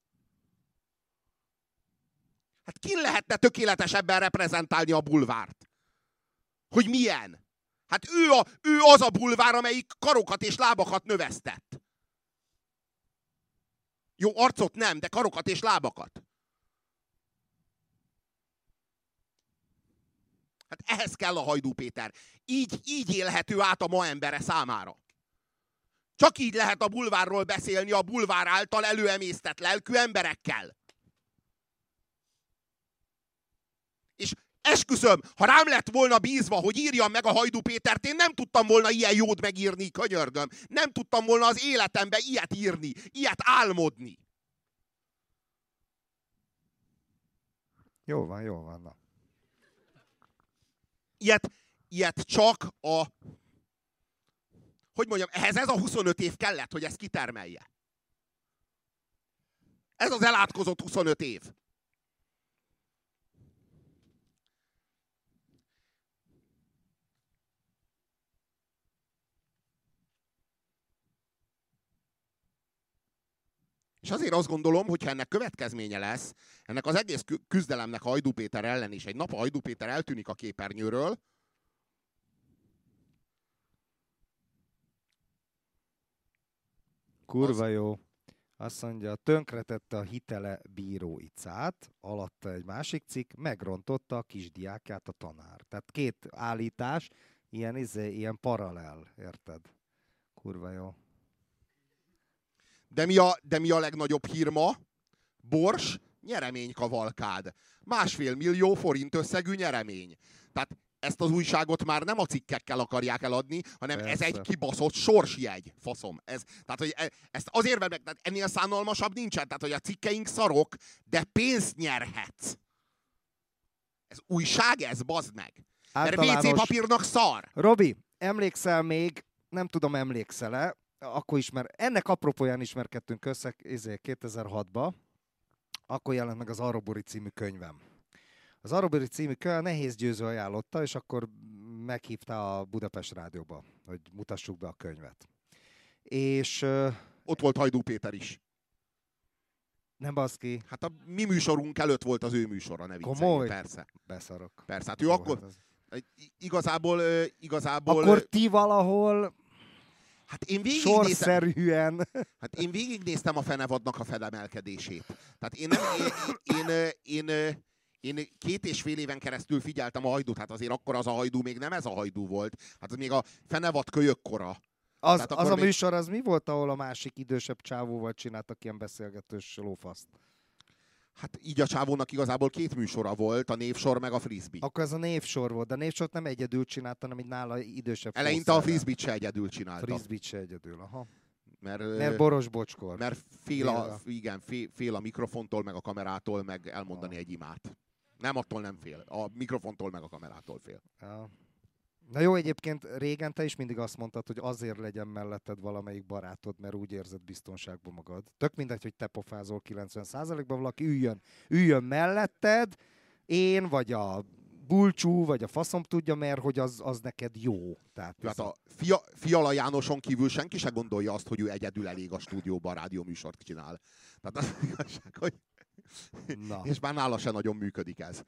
Hát ki lehetne tökéletesebben reprezentálni a bulvárt? Hogy milyen? Hát ő, a, ő az a bulvár, amelyik karokat és lábakat növesztett. Jó, arcot nem, de karokat és lábakat. Hát ehhez kell a Hajdú Péter. Így, így élhető át a ma embere számára. Csak így lehet a bulvárról beszélni a bulvár által előemésztett lelkű emberekkel. És esküszöm, ha rám lett volna bízva, hogy írjam meg a Hajdú Pétert, én nem tudtam volna ilyen jót megírni, könyörgöm. Nem tudtam volna az életemben ilyet írni, ilyet álmodni. Jó van, jó van. Na. Ilyet, ilyet csak a... Hogy mondjam, ehhez ez a 25 év kellett, hogy ezt kitermelje. Ez az elátkozott 25 év. És azért azt gondolom, hogy ha ennek következménye lesz, ennek az egész küzdelemnek Hajdú Péter ellen is, egy nap Hajdú Péter eltűnik a képernyőről, Kurva az... jó. Azt mondja, tönkretette a hitele bíró icát, alatta egy másik cikk, megrontotta a kisdiákját a tanár. Tehát két állítás, ilyen, izé, ilyen paralel, érted? Kurva jó. De mi a, de mi a legnagyobb hír ma? Bors, nyereménykavalkád. Másfél millió forint összegű nyeremény. Tehát ezt az újságot már nem a cikkekkel akarják eladni, hanem Persze. ez egy kibaszott sorsjegy, faszom. Ez, tehát, hogy e, ezt azért meg, tehát ennél szánalmasabb nincsen, tehát, hogy a cikkeink szarok, de pénzt nyerhetsz. Ez újság ez, bazd meg. Általános... Mert WC papírnak szar. Robi, emlékszel még, nem tudom, emlékszel-e, akkor ismer, ennek apropóján ismerkedtünk össze 2006-ba, izé, akkor jelent meg az Arobori című könyvem. Az Arobori című könyv nehéz győző ajánlotta, és akkor meghívta a Budapest Rádióba, hogy mutassuk be a könyvet. És... Ott volt Hajdú Péter is. Nem baszki. Hát a mi műsorunk előtt volt az ő műsora, ne viccelj, Komoly? persze. Beszarok. Persze, hát ő Jó, akkor... Hát az... Igazából, igazából... Akkor ti valahol Hát én Sorszerűen. Néztem, hát én végignéztem a fenevadnak a felemelkedését. Tehát én, nem, én, én, én, én, két és fél éven keresztül figyeltem a hajdút, hát azért akkor az a hajdú még nem ez a hajdú volt. Hát az még a fenevad kölyök kora. Az, az a még... műsor, az mi volt, ahol a másik idősebb csávóval csináltak ilyen beszélgetős lófaszt? Hát így a csávónak igazából két műsora volt, a névsor meg a frisbee. Akkor ez a névsor volt, de a névsort nem egyedül csinálta, hanem így nála idősebb Eleinte a frisbee-t se egyedül csinálta. Frisbee-t se egyedül, aha. Mert, mert boros bocskor. Mert fél a, igen, fél, fél a mikrofontól, meg a kamerától, meg elmondani ha. egy imát. Nem attól nem fél. A mikrofontól, meg a kamerától fél. Ja. Na jó, egyébként régen te is mindig azt mondtad, hogy azért legyen melletted valamelyik barátod, mert úgy érzed biztonságban magad. Tök mindegy, hogy te pofázol 90%-ban, valaki üljön, üljön melletted, én vagy a bulcsú, vagy a faszom tudja, mert hogy az, az neked jó. Tehát hát a Fia, Fiala Jánoson kívül senki se gondolja azt, hogy ő egyedül elég a stúdióban rádióműsort csinál. Tehát az igazság, hogy... Na. És már nála se nagyon működik ez.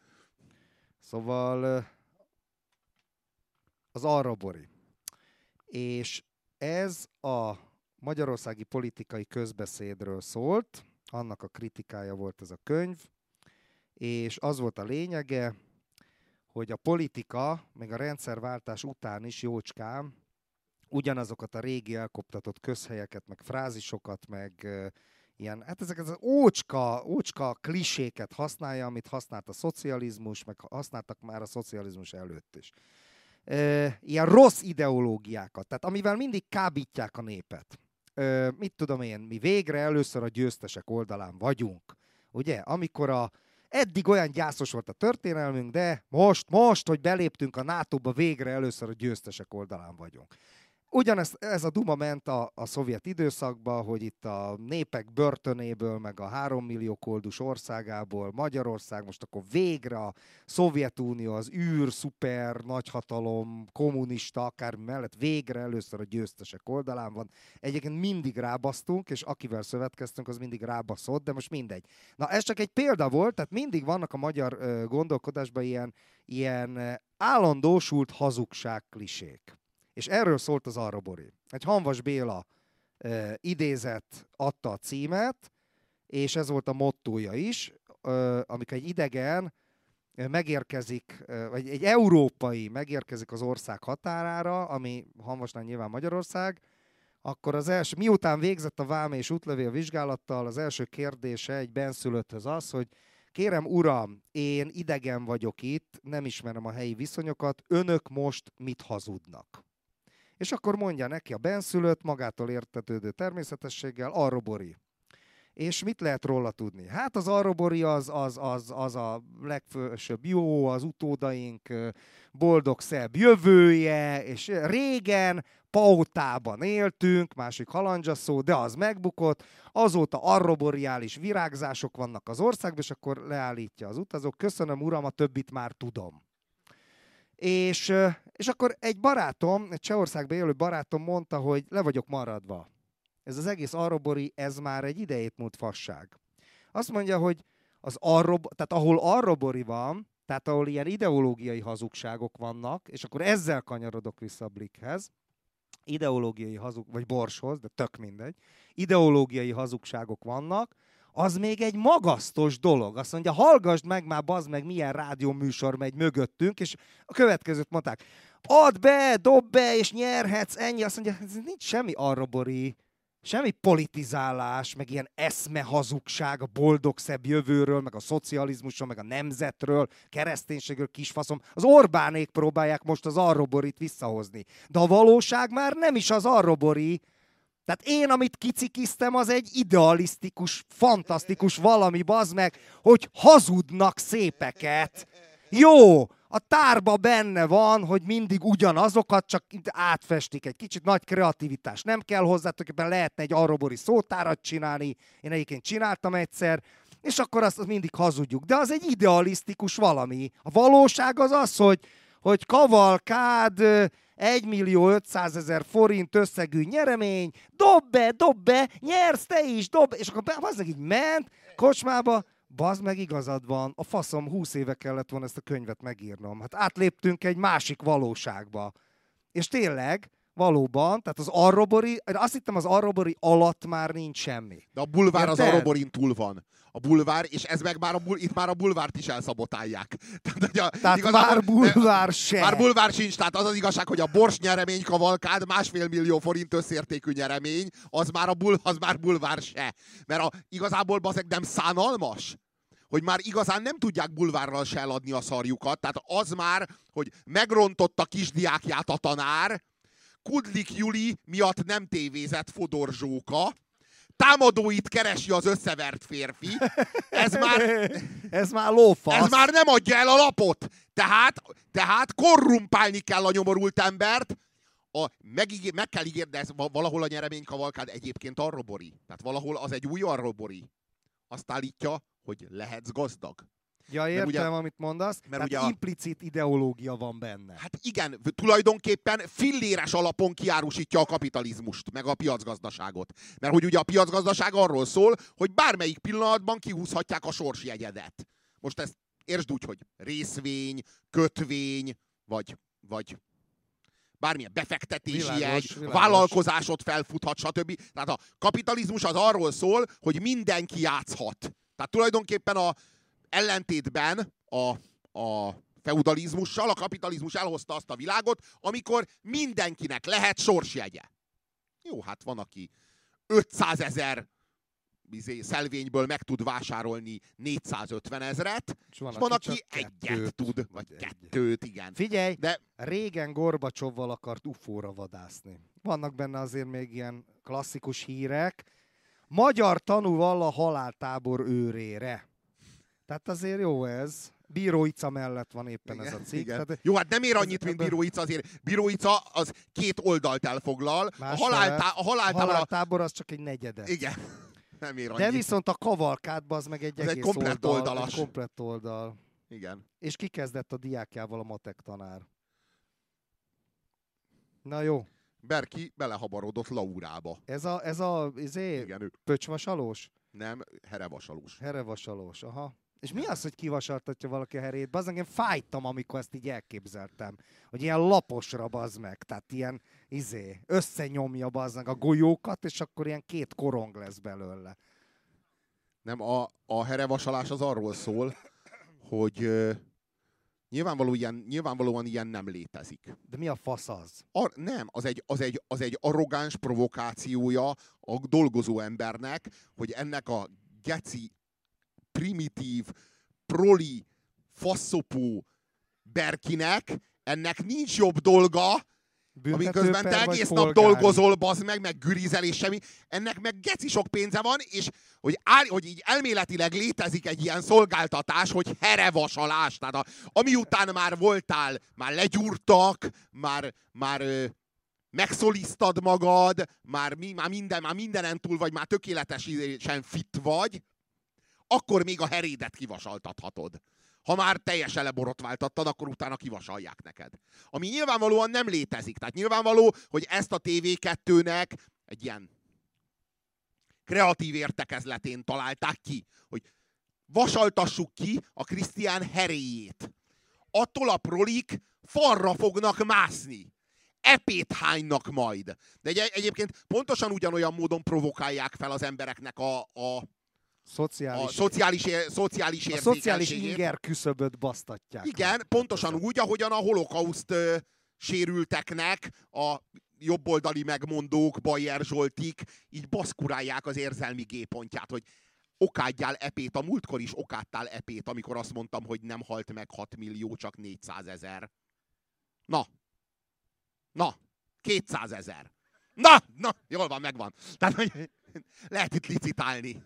Szóval az Arrabori. És ez a magyarországi politikai közbeszédről szólt, annak a kritikája volt ez a könyv, és az volt a lényege, hogy a politika, még a rendszerváltás után is jócskán ugyanazokat a régi elkoptatott közhelyeket, meg frázisokat, meg ilyen, hát ezeket az ócska, ócska kliséket használja, amit használt a szocializmus, meg használtak már a szocializmus előtt is ilyen rossz ideológiákat, tehát amivel mindig kábítják a népet. mit tudom én, mi végre először a győztesek oldalán vagyunk. Ugye? Amikor a, eddig olyan gyászos volt a történelmünk, de most, most, hogy beléptünk a NATO-ba, végre először a győztesek oldalán vagyunk. Ugyanezt ez a duma ment a, a szovjet időszakban, hogy itt a népek börtönéből, meg a három millió koldus országából Magyarország most akkor végre a Szovjetunió, az űr, szuper, nagyhatalom, kommunista, akár mellett végre először a győztesek oldalán van. Egyébként mindig rábasztunk, és akivel szövetkeztünk, az mindig rábaszott, de most mindegy. Na ez csak egy példa volt, tehát mindig vannak a magyar gondolkodásban ilyen, ilyen állandósult hazugság klisék. És erről szólt az Arrobori. Egy Hanvas Béla e, idézet adta a címet, és ez volt a mottója is, e, amikor egy idegen megérkezik, vagy egy európai megérkezik az ország határára, ami Hanvasnál nyilván Magyarország, akkor az első, miután végzett a vám és útlevél vizsgálattal, az első kérdése egy benszülötthöz az, hogy kérem uram, én idegen vagyok itt, nem ismerem a helyi viszonyokat, önök most mit hazudnak? És akkor mondja neki a benszülött, magától értetődő természetességgel, arrobori. És mit lehet róla tudni? Hát az arrobori az, az, az, az a legfősebb jó, az utódaink boldog szebb jövője, és régen pautában éltünk, másik halandzsa de az megbukott, azóta arroboriális virágzások vannak az országban, és akkor leállítja az utazók. Köszönöm, uram, a többit már tudom. És, és akkor egy barátom, egy Csehországban élő barátom mondta, hogy le vagyok maradva. Ez az egész arrobori, ez már egy idejét múlt fasság. Azt mondja, hogy az arrob, tehát ahol arrobori van, tehát ahol ilyen ideológiai hazugságok vannak, és akkor ezzel kanyarodok vissza a Blickhez, ideológiai hazug, vagy borshoz, de tök mindegy, ideológiai hazugságok vannak, az még egy magasztos dolog. Azt mondja, hallgassd meg már, bazd meg, milyen rádióműsor megy mögöttünk, és a következőt mondták, add be, dob be, és nyerhetsz, ennyi. Azt mondja, ez nincs semmi arrobori, semmi politizálás, meg ilyen eszme hazugság a boldog szebb jövőről, meg a szocializmusról, meg a nemzetről, kereszténységről, kisfaszom. Az Orbánék próbálják most az arroborit visszahozni. De a valóság már nem is az arrobori, tehát én, amit kicikiztem, az egy idealisztikus, fantasztikus valami, bazd meg, hogy hazudnak szépeket. Jó, a tárba benne van, hogy mindig ugyanazokat, csak átfestik egy kicsit, nagy kreativitás nem kell hozzá, tulajdonképpen lehetne egy arrobori szótárat csinálni, én egyébként csináltam egyszer, és akkor azt, mindig hazudjuk. De az egy idealisztikus valami. A valóság az az, hogy, hogy kavalkád 1 millió 500 ezer forint összegű nyeremény, dob be, dob be, nyersz te is, dob És akkor az így ment kocsmába, Bazd meg igazad van, a faszom 20 éve kellett volna ezt a könyvet megírnom. Hát átléptünk egy másik valóságba. És tényleg, valóban, tehát az arrobori, azt hittem az arrobori alatt már nincs semmi. De a bulvár Érted? az arroborin túl van. A bulvár, és ez meg már a, bul, itt már a bulvárt is elszabotálják. Tehát, a, tehát igazából, már bulvár se. Már bulvár sincs, tehát az az igazság, hogy a bors nyeremény kavalkád másfél millió forint összértékű nyeremény, az már, a bul, az már bulvár se. Mert a, igazából bazeg nem szánalmas? hogy már igazán nem tudják bulvárral se eladni a szarjukat. Tehát az már, hogy megrontott a kisdiákját a tanár, Kudlik Juli miatt nem tévézett Fodor Zsóka, támadóit keresi az összevert férfi. Ez már... ez már lófasz. Ez már nem adja el a lapot. Tehát, tehát korrumpálni kell a nyomorult embert, a, megígér, meg kell ígérni, de ez valahol a nyereménykavalkád egyébként arrobori. Tehát valahol az egy új arrobori. Azt állítja, hogy lehetsz gazdag. Ja, értem, ugye, amit mondasz. Mert ugye a, implicit ideológia van benne. Hát igen, tulajdonképpen filléres alapon kiárusítja a kapitalizmust, meg a piacgazdaságot. Mert hogy ugye a piacgazdaság arról szól, hogy bármelyik pillanatban kihúzhatják a sorsjegyedet. Most ezt értsd úgy, hogy részvény, kötvény, vagy, vagy bármilyen befektetési világos, jegy, világos. vállalkozásot felfuthat, stb. Tehát a kapitalizmus az arról szól, hogy mindenki játszhat. Tehát tulajdonképpen a, ellentétben a, a feudalizmussal, a kapitalizmus elhozta azt a világot, amikor mindenkinek lehet sorsjegye. Jó, hát van, aki 500 ezer izé, szelvényből meg tud vásárolni 450 ezret, és van, és van aki, aki egyet kettőt, tud, vagy egy. kettőt, igen. Figyelj, De... régen Gorbacsovval akart ufóra vadászni. Vannak benne azért még ilyen klasszikus hírek. Magyar tanúval a haláltábor őrére. Tehát azért jó ez. Bíróica mellett van éppen igen, ez a cikk. Igen. Tehát, Jó, hát nem ér annyit, mint Bíróica, azért Bíróica az két oldalt elfoglal. A, haláltá, a haláltábor, a haláltábor az csak egy negyede. Igen. Nem ér annyit. De viszont a kavalkádban az meg egy az egész egy komplett oldal, oldalas. Egy komplett oldal. Igen. És kikezdett a diákjával a matek tanár. Na jó. Berki belehabarodott Laurába. Ez a, ez a, izé, Igen, ő. pöcsvasalós? Nem, herevasalós. Herevasalós, aha. És mi az, hogy kivasaltatja valaki a herét? Bazd én fájtam, amikor ezt így elképzeltem. Hogy ilyen laposra bazd meg, tehát ilyen izé, összenyomja bazd meg a golyókat, és akkor ilyen két korong lesz belőle. Nem, a, a herevasalás az arról szól, hogy uh, nyilvánvaló ilyen, nyilvánvalóan ilyen nem létezik. De mi a fasz az? Ar, nem, az egy, az, egy, az egy arrogáns provokációja a dolgozó embernek, hogy ennek a geci primitív, proli, faszopó Berkinek, ennek nincs jobb dolga, Amiközben te egész nap dolgozol, bazd meg, meg gürizel és semmi. Ennek meg geci sok pénze van, és hogy, áll, hogy így elméletileg létezik egy ilyen szolgáltatás, hogy herevasalás. Tehát a, ami után már voltál, már legyúrtak, már, már ö, megszolisztad magad, már, mi, már, minden, már mindenen túl vagy, már tökéletesen fit vagy, akkor még a herédet kivasaltathatod. Ha már teljesen leborotváltattad, akkor utána kivasalják neked. Ami nyilvánvalóan nem létezik. Tehát nyilvánvaló, hogy ezt a TV2-nek egy ilyen kreatív értekezletén találták ki, hogy vasaltassuk ki a Krisztián heréjét. Attól a prolik falra fognak mászni. Epét hánynak majd. De egy, egyébként pontosan ugyanolyan módon provokálják fel az embereknek a, a, Szociális, a szociális, szociális a szociális inger küszöböt basztatják. Igen, pontosan úgy, ahogyan a holokauszt ö, sérülteknek a jobboldali megmondók, Bayer Zsoltik, így baszkurálják az érzelmi gépontját, hogy okádjál epét, a múltkor is okádtál epét, amikor azt mondtam, hogy nem halt meg 6 millió, csak 400 ezer. Na, na, 200 ezer. Na, na, jól van, megvan. Tehát, hogy lehet itt licitálni.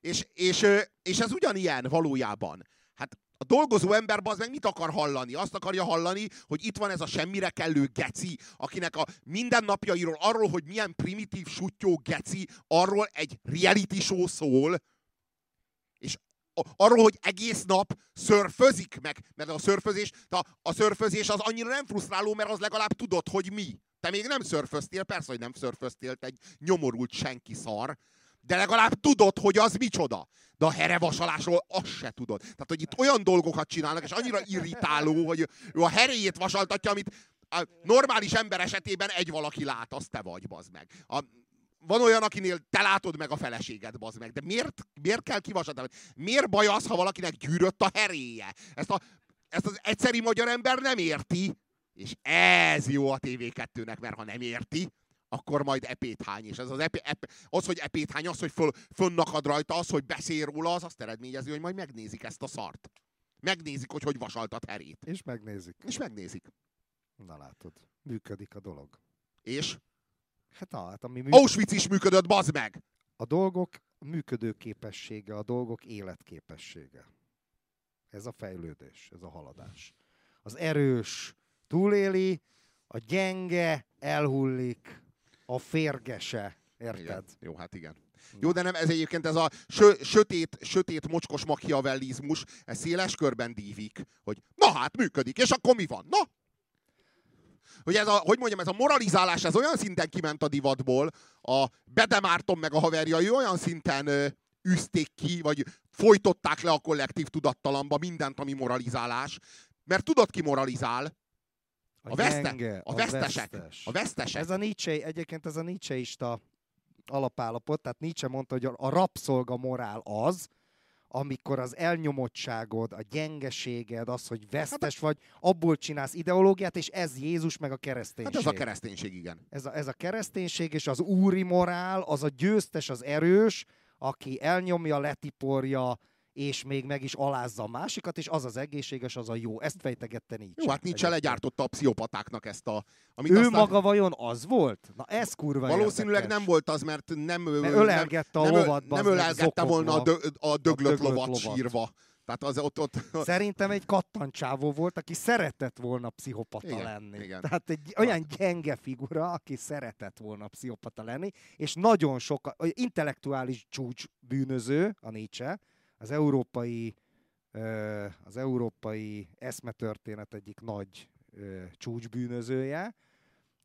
És, és, és ez ugyanilyen valójában. Hát a dolgozó ember az meg mit akar hallani? Azt akarja hallani, hogy itt van ez a semmire kellő geci, akinek a mindennapjairól, arról, hogy milyen primitív sutyó geci, arról egy reality show szól, és arról, hogy egész nap szörfözik meg, mert a szörfözés, a, a szörfözés az annyira nem frusztráló, mert az legalább tudod, hogy mi. Te még nem szörföztél, persze, hogy nem szörföztél, te egy nyomorult senki szar, de legalább tudod, hogy az micsoda. De a herevasalásról azt se tudod. Tehát, hogy itt olyan dolgokat csinálnak, és annyira irritáló, hogy ő a heréjét vasaltatja, amit a normális ember esetében egy valaki lát, az te vagy, bazd meg. A, van olyan, akinél te látod meg a feleséged, bazd meg. De miért, miért kell kivasaltani? Miért baj az, ha valakinek gyűrött a heréje? Ezt, a, ezt az egyszeri magyar ember nem érti. És ez jó a TV2-nek, mert ha nem érti, akkor majd epét hány. És ez az, ep, ep, az hogy epét hány, az, hogy föl, fönnakad rajta, az, hogy beszél róla, az azt eredményezi, hogy majd megnézik ezt a szart. Megnézik, hogy hogy vasaltat herét. És megnézik. És megnézik. Na látod, működik a dolog. És? Hát, na, hát ami működik... Auschwitz is működött, bazd meg! A dolgok működőképessége, a dolgok életképessége. Ez a fejlődés, ez a haladás. Az erős túléli, a gyenge elhullik, a férgese. Érted? Igen. Jó, hát igen. Jó, de nem, ez egyébként ez a sö, sötét, sötét mocskos machiavellizmus, ez széles körben dívik, hogy na hát működik, és akkor mi van? Na, hogy ez a, hogy mondjam, ez a moralizálás, ez olyan szinten kiment a divatból, a Bedemárton meg a haverjai olyan szinten ö, üzték ki, vagy folytották le a kollektív tudattalamba mindent, ami moralizálás. Mert tudod, ki moralizál? A, a, veszte, gyenge, a, vesztesek. Vesztes. A vesztesek. Ez a Nietzsche, egyébként ez a Nietzscheista alapállapot, tehát Nietzsche mondta, hogy a rabszolga morál az, amikor az elnyomottságod, a gyengeséged, az, hogy vesztes hát, vagy, abból csinálsz ideológiát, és ez Jézus meg a kereszténység. Hát ez a kereszténység, igen. Ez a, ez a kereszténység, és az úri morál, az a győztes, az erős, aki elnyomja, letiporja, és még meg is alázza a másikat, és az az egészséges, az a jó. Ezt fejtegette Nietzsche. Jó, hát Nietzsche legyártotta a pszichopatáknak ezt a... Amit ő aztán... maga vajon az volt? Na ez kurva Valószínűleg érdekes. nem volt az, mert nem... Mert ölelgette nem, a lovat. Nem, nem ölelgette volna a, dö, a döglött, a lovat, lovat sírva. Tehát az ott, ott, ott... Szerintem egy kattancsávó volt, aki szeretett volna pszichopata Igen, lenni. igen. Tehát egy olyan gyenge figura, aki szeretett volna pszichopata lenni, és nagyon sok intellektuális csúcs bűnöző, a Nietzsche, az európai, az európai eszmetörténet egyik nagy csúcsbűnözője,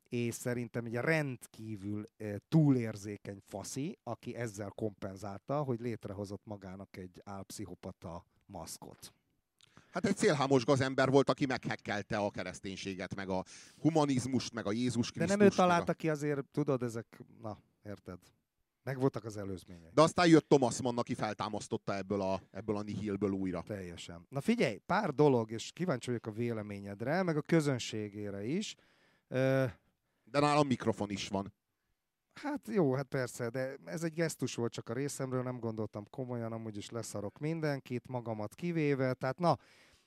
és szerintem egy rendkívül túlérzékeny faszi, aki ezzel kompenzálta, hogy létrehozott magának egy álpszichopata maszkot. Hát egy szélhámos gazember volt, aki meghekkelte a kereszténységet, meg a humanizmust, meg a Jézus De Krisztust. nem ő találta a... ki azért, tudod, ezek, na, érted? Meg voltak az előzmények. De aztán jött Thomas Mann, aki feltámasztotta ebből a, ebből a nihilből újra. Teljesen. Na figyelj, pár dolog, és kíváncsi vagyok a véleményedre, meg a közönségére is. Ö, De nálam mikrofon is van. hát jó, hát persze, de ez egy gesztus volt csak a részemről, nem gondoltam komolyan, amúgy is leszarok mindenkit, magamat kivéve. Tehát na,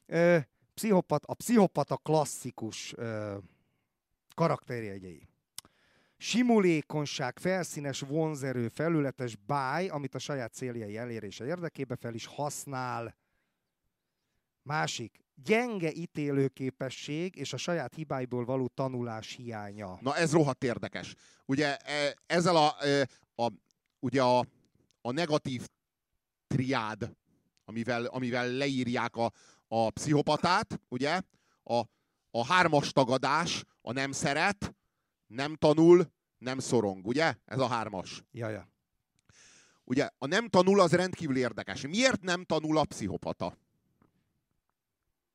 ö, pszichopat, a pszichopata klasszikus ö, karakterjegyei. Simulékonyság, felszínes vonzerő, felületes báj, amit a saját céljai elérése érdekében fel is használ. Másik, gyenge ítélőképesség és a saját hibáiból való tanulás hiánya. Na ez rohadt érdekes. Ugye e, ezzel a, e, a, ugye a, a negatív triád, amivel, amivel leírják a, a pszichopatát, ugye? A, a hármas tagadás, a nem szeret, nem tanul, nem szorong, ugye? Ez a hármas. Jaja. Ugye a nem tanul az rendkívül érdekes. Miért nem tanul a pszichopata?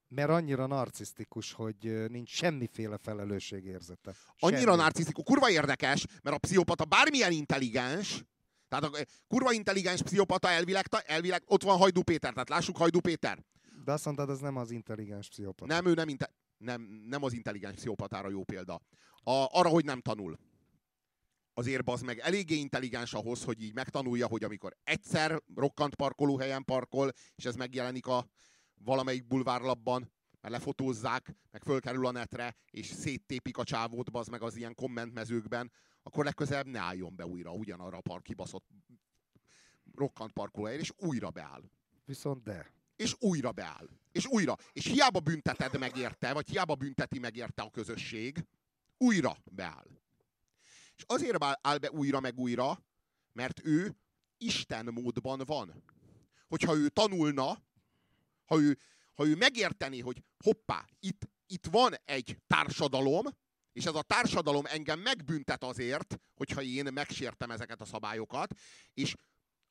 Mert annyira narcisztikus, hogy nincs semmiféle felelősségérzete. Annyira Semmi. narcisztikus, kurva érdekes, mert a pszichopata bármilyen intelligens, tehát a kurva intelligens pszichopata elvileg, elvileg ott van Hajdú Péter, tehát lássuk Hajdú Péter. De azt mondtad, az nem az intelligens pszichopata. Nem, ő nem, inte- nem, nem az intelligens pszichopatára jó példa. A, arra, hogy nem tanul. Azért az meg eléggé intelligens ahhoz, hogy így megtanulja, hogy amikor egyszer rokkant parkolóhelyen parkol, és ez megjelenik a valamelyik bulvárlapban, mert lefotózzák, meg fölkerül a netre, és széttépik a csávót, az meg az ilyen kommentmezőkben, akkor legközelebb ne álljon be újra ugyanarra a parkibaszott rokkant parkolóhelyre, és újra beáll Viszont de. És újra beáll. És újra. És hiába bünteted meg érte, vagy hiába bünteti meg érte a közösség, újra beáll. És azért áll be újra meg újra, mert ő Isten módban van. Hogyha ő tanulna, ha ő, ha ő megérteni, hogy hoppá, itt, itt van egy társadalom, és ez a társadalom engem megbüntet azért, hogyha én megsértem ezeket a szabályokat, és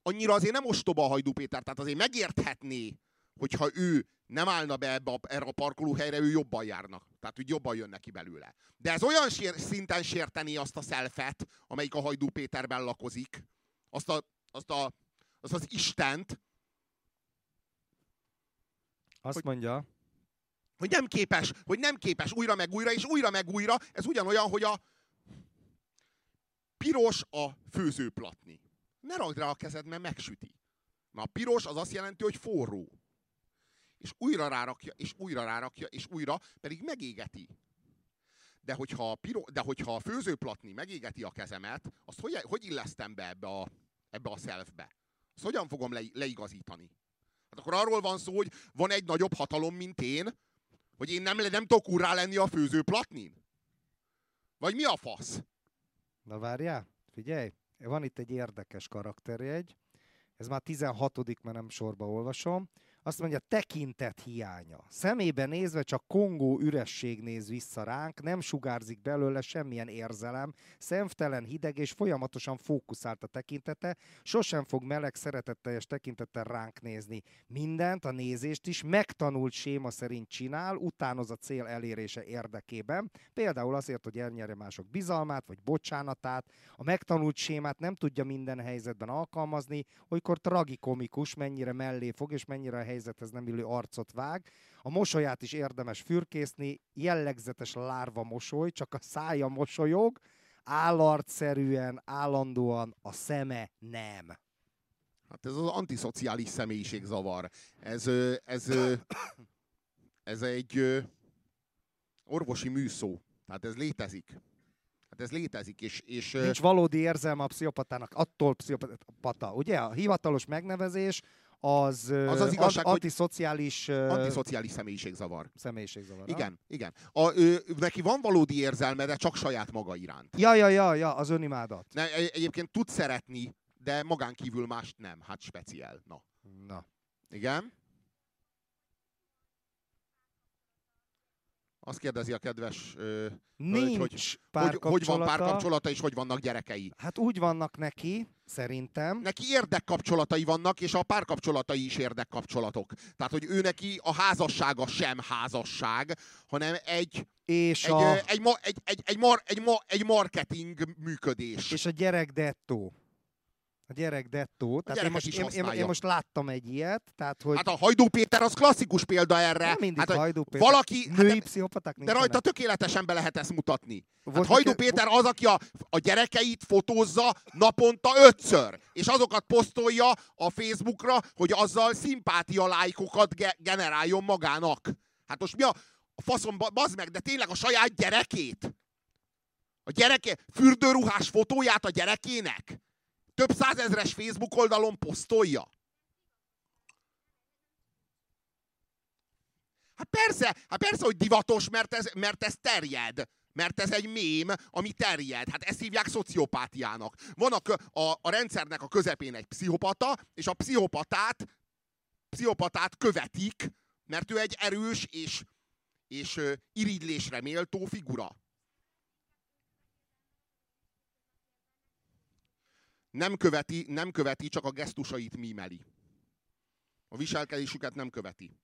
annyira azért nem ostoba a Hajdú Péter, tehát azért megérthetné, hogyha ő nem állna be ebbe a, erre a parkolóhelyre, ő jobban járnak. Tehát, hogy jobban jön neki belőle. De ez olyan sér, szinten sérteni azt a szelfet, amelyik a Hajdú Péterben lakozik, azt, a, azt, a, azt az Istent, Azt Hogy- mondja, hogy nem képes, hogy nem képes újra meg újra, és újra meg újra, ez ugyanolyan, hogy a piros a főzőplatni. Ne ragd rá a kezed, mert megsüti. Mert a piros az azt jelenti, hogy forró. És újra rárakja, és újra rárakja, és újra, pedig megégeti. De hogyha a, piro, de hogyha a főzőplatni megégeti a kezemet, azt hogy, hogy illesztem be ebbe a, ebbe a szelfbe? Azt hogyan fogom le, leigazítani? Hát akkor arról van szó, hogy van egy nagyobb hatalom, mint én, hogy én nem, nem tudok urrá lenni a főzőplatnin? Vagy mi a fasz? na várjál, figyelj, van itt egy érdekes karakterjegy, ez már 16 mert nem sorba olvasom, azt mondja, tekintet hiánya. Szemébe nézve csak kongó üresség néz vissza ránk, nem sugárzik belőle semmilyen érzelem, szemtelen, hideg és folyamatosan fókuszált a tekintete, sosem fog meleg, szeretetteljes tekintettel ránk nézni. Mindent, a nézést is megtanult séma szerint csinál, utánoz a cél elérése érdekében, például azért, hogy elnyerje mások bizalmát vagy bocsánatát, a megtanult sémát nem tudja minden helyzetben alkalmazni, olykor tragikomikus, mennyire mellé fog és mennyire a helyzethez nem illő arcot vág. A mosolyát is érdemes fürkészni, jellegzetes lárva mosoly, csak a szája mosolyog, állarcszerűen, állandóan a szeme nem. Hát ez az antiszociális személyiségzavar. Ez, ez, ö, ez egy orvosi műszó. Tehát ez létezik. Hát ez létezik, és, és Nincs valódi érzelme a pszichopatának, attól pszichopata, ugye? A hivatalos megnevezés az, Az az igazság, hogy- antiszociális Antiszociális személyiségzavar. személyiségzavar. Igen, igen. A, ő, neki van valódi érzelme, de csak saját maga iránt. Ja, ja, ja, ja, az önimádat. Ne, egy- egyébként tud szeretni, de magán kívül mást nem. Hát speciál. Na. Na. Igen? Azt kérdezi a kedves, ö, Nincs hogy- hogy, párkapcsolata. hogy van párkapcsolata és hogy vannak gyerekei. Hát úgy vannak neki, szerintem. Neki érdekkapcsolatai vannak, és a párkapcsolatai is érdekkapcsolatok. Tehát, hogy ő neki a házassága sem házasság, hanem egy, És egy, a, egy, egy, egy, egy, mar, egy, ma, egy marketing működés. és a gyerek dettó. A gyerek dettó. Tehát én gyereket most, én, én, én most láttam egy ilyet, tehát hogy Hát a Hajdú Péter az klasszikus példa erre. nem mindig hát, Hajdú Péter. valaki, hát Női de, pszichopaták de rajta tökéletesen be lehet ezt mutatni. Hát Volt Hajdú neki- Péter az, aki a, a gyerekeit fotózza naponta ötször, és azokat posztolja a Facebookra, hogy azzal szimpátia lájkokat ge- generáljon magának. Hát most mi a, a faszom, ba- bazd meg, de tényleg a saját gyerekét? A gyereke, fürdőruhás fotóját a gyerekének? Több százezres Facebook oldalon posztolja? Hát persze, hát persze, hogy divatos, mert ez, mert ez terjed. Mert ez egy mém, ami terjed. Hát ezt hívják szociopátiának. Van a, a, a rendszernek a közepén egy pszichopata, és a pszichopatát, pszichopatát követik, mert ő egy erős és, és irigylésre méltó figura. Nem követi, nem követi, csak a gesztusait mímeli. A viselkedésüket nem követi.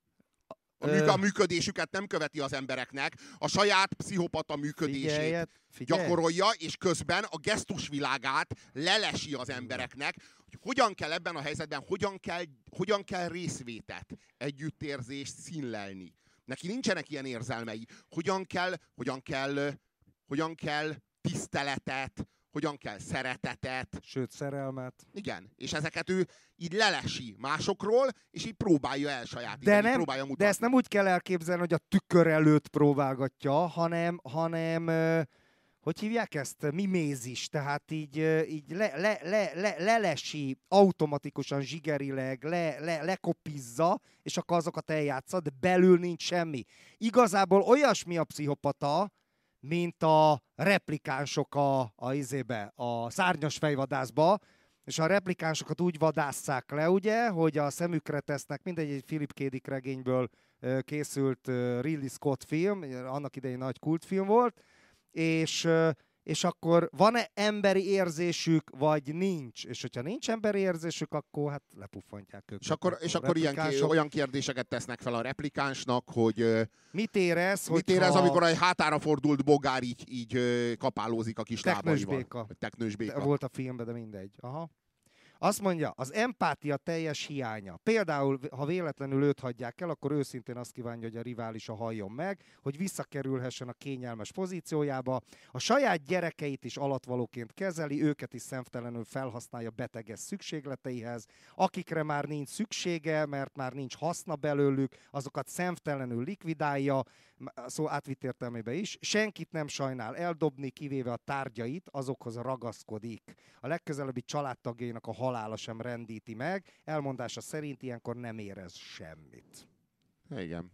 A, mű, Ö. a működésüket nem követi az embereknek, a saját pszichopata működését Figyeljet, figyelj. gyakorolja, és közben a gesztusvilágát lelesi az embereknek, hogy hogyan kell ebben a helyzetben, hogyan kell, hogyan kell részvétet, együttérzést színlelni. Neki nincsenek ilyen érzelmei. Hogyan kell, hogyan kell, hogyan kell tiszteletet, hogyan kell szeretetet, Sőt, szerelmet. igen, és ezeket ő így lelesi másokról, és így próbálja elsajátítani, De, nem, próbálja mutatni. de ezt nem úgy kell elképzelni, hogy a tükör előtt próbálgatja, hanem, hanem hogy hívják ezt? Mimézis. Tehát így, így le, le, le, le, lelesi automatikusan zsigerileg, le, le, lekopizza, és akkor azokat eljátsza, de belül nincs semmi. Igazából olyasmi a pszichopata, mint a replikánsok a, a izébe, a szárnyas fejvadászba, és a replikánsokat úgy vadásszák le, ugye, hogy a szemükre tesznek, mindegy, egy Philip K. Dick regényből készült Ridley Scott film, annak idején nagy kultfilm volt, és, és akkor van-e emberi érzésük, vagy nincs? És hogyha nincs emberi érzésük, akkor hát lepuffantják őket. és akkor, és akkor ilyen, olyan kérdéseket tesznek fel a replikánsnak, hogy Mit érez, hogy mit érez, amikor egy hátára fordult bogár így, így kapálózik a kis Teknős lábaival? béka. Teknős béka. Volt a filmben, de mindegy. Aha. Azt mondja, az empátia teljes hiánya. Például, ha véletlenül őt hagyják el, akkor őszintén azt kívánja, hogy a riválisa halljon meg, hogy visszakerülhessen a kényelmes pozíciójába. A saját gyerekeit is alatvalóként kezeli, őket is szemtelenül felhasználja beteges szükségleteihez. Akikre már nincs szüksége, mert már nincs haszna belőlük, azokat szemtelenül likvidálja, szó átvitt értelmébe is. Senkit nem sajnál eldobni, kivéve a tárgyait, azokhoz ragaszkodik. A legközelebbi családtagjainak a halála sem rendíti meg, elmondása szerint ilyenkor nem érez semmit. Igen.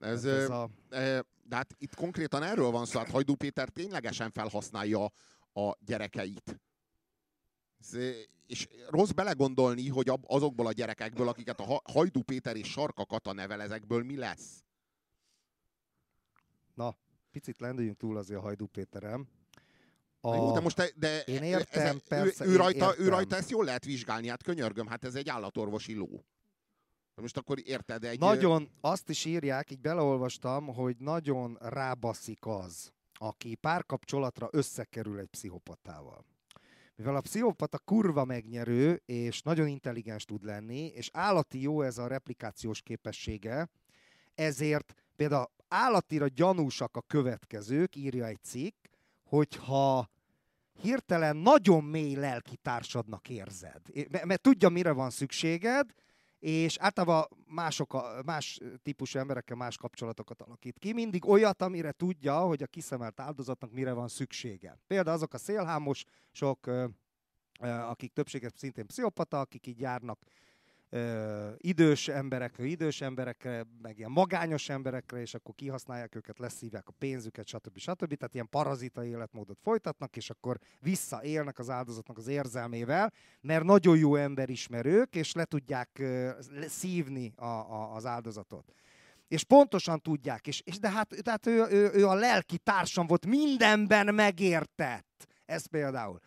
Ez, ez a... de hát itt konkrétan erről van szó, hát Hajdú Péter ténylegesen felhasználja a gyerekeit. Ez, és rossz belegondolni, hogy azokból a gyerekekből, akiket a Ha- Hajdú Péter és Sarka Kata nevel, ezekből mi lesz? Na, picit lendüljünk túl azért a Hajdú Péterem. A... Jó, de most te, de Én értem, ez, persze, ő, ő, rajta, ő értem. rajta ezt jól lehet vizsgálni, hát könyörgöm, hát ez egy állatorvosi ló. Most akkor érted, egy... Nagyon, azt is írják, így beleolvastam, hogy nagyon rábaszik az, aki párkapcsolatra összekerül egy pszichopatával. Mivel a pszichopata kurva megnyerő, és nagyon intelligens tud lenni, és állati jó ez a replikációs képessége, ezért például állatira gyanúsak a következők, írja egy cikk, hogyha hirtelen nagyon mély lelki társadnak érzed, mert, mert tudja, mire van szükséged, és általában mások a, más típusú emberekkel más kapcsolatokat alakít ki. Mindig olyat, amire tudja, hogy a kiszemelt áldozatnak mire van szüksége. Például azok a szélhámosok, akik többséget szintén pszichopata, akik így járnak idős emberekre, idős emberekre, meg ilyen magányos emberekre, és akkor kihasználják őket, leszívják a pénzüket, stb. stb. Tehát ilyen parazita életmódot folytatnak, és akkor visszaélnek az áldozatnak az érzelmével, mert nagyon jó emberismerők, és le tudják szívni a, a, az áldozatot. És pontosan tudják, és, és de hát tehát ő, ő, ő a lelki társam volt, mindenben megértett. Ez például.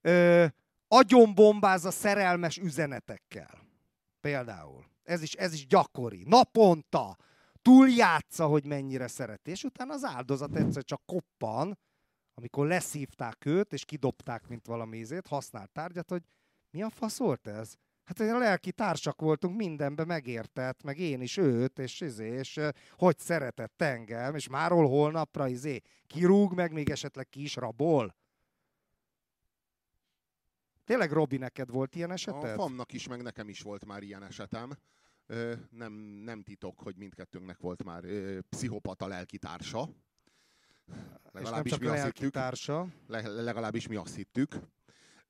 Ö, agyonbombáz a szerelmes üzenetekkel. Például. Ez is, ez is gyakori. Naponta túljátsza, hogy mennyire szereti. És utána az áldozat egyszer csak koppan, amikor leszívták őt, és kidobták, mint valami ízét, használt tárgyat, hogy mi a fasz volt ez? Hát a lelki társak voltunk, mindenbe megértett, meg én is őt, és, izé, és hogy szeretett engem, és máról holnapra izé, kirúg, meg még esetleg ki is rabol. Tényleg, Robi, neked volt ilyen eseted? A famnak is, meg nekem is volt már ilyen esetem. Ö, nem, nem titok, hogy mindkettőnknek volt már ö, pszichopata lelkitársa. Legalábbis és nem csak mi azt hittük. Le, legalábbis mi azt hittük.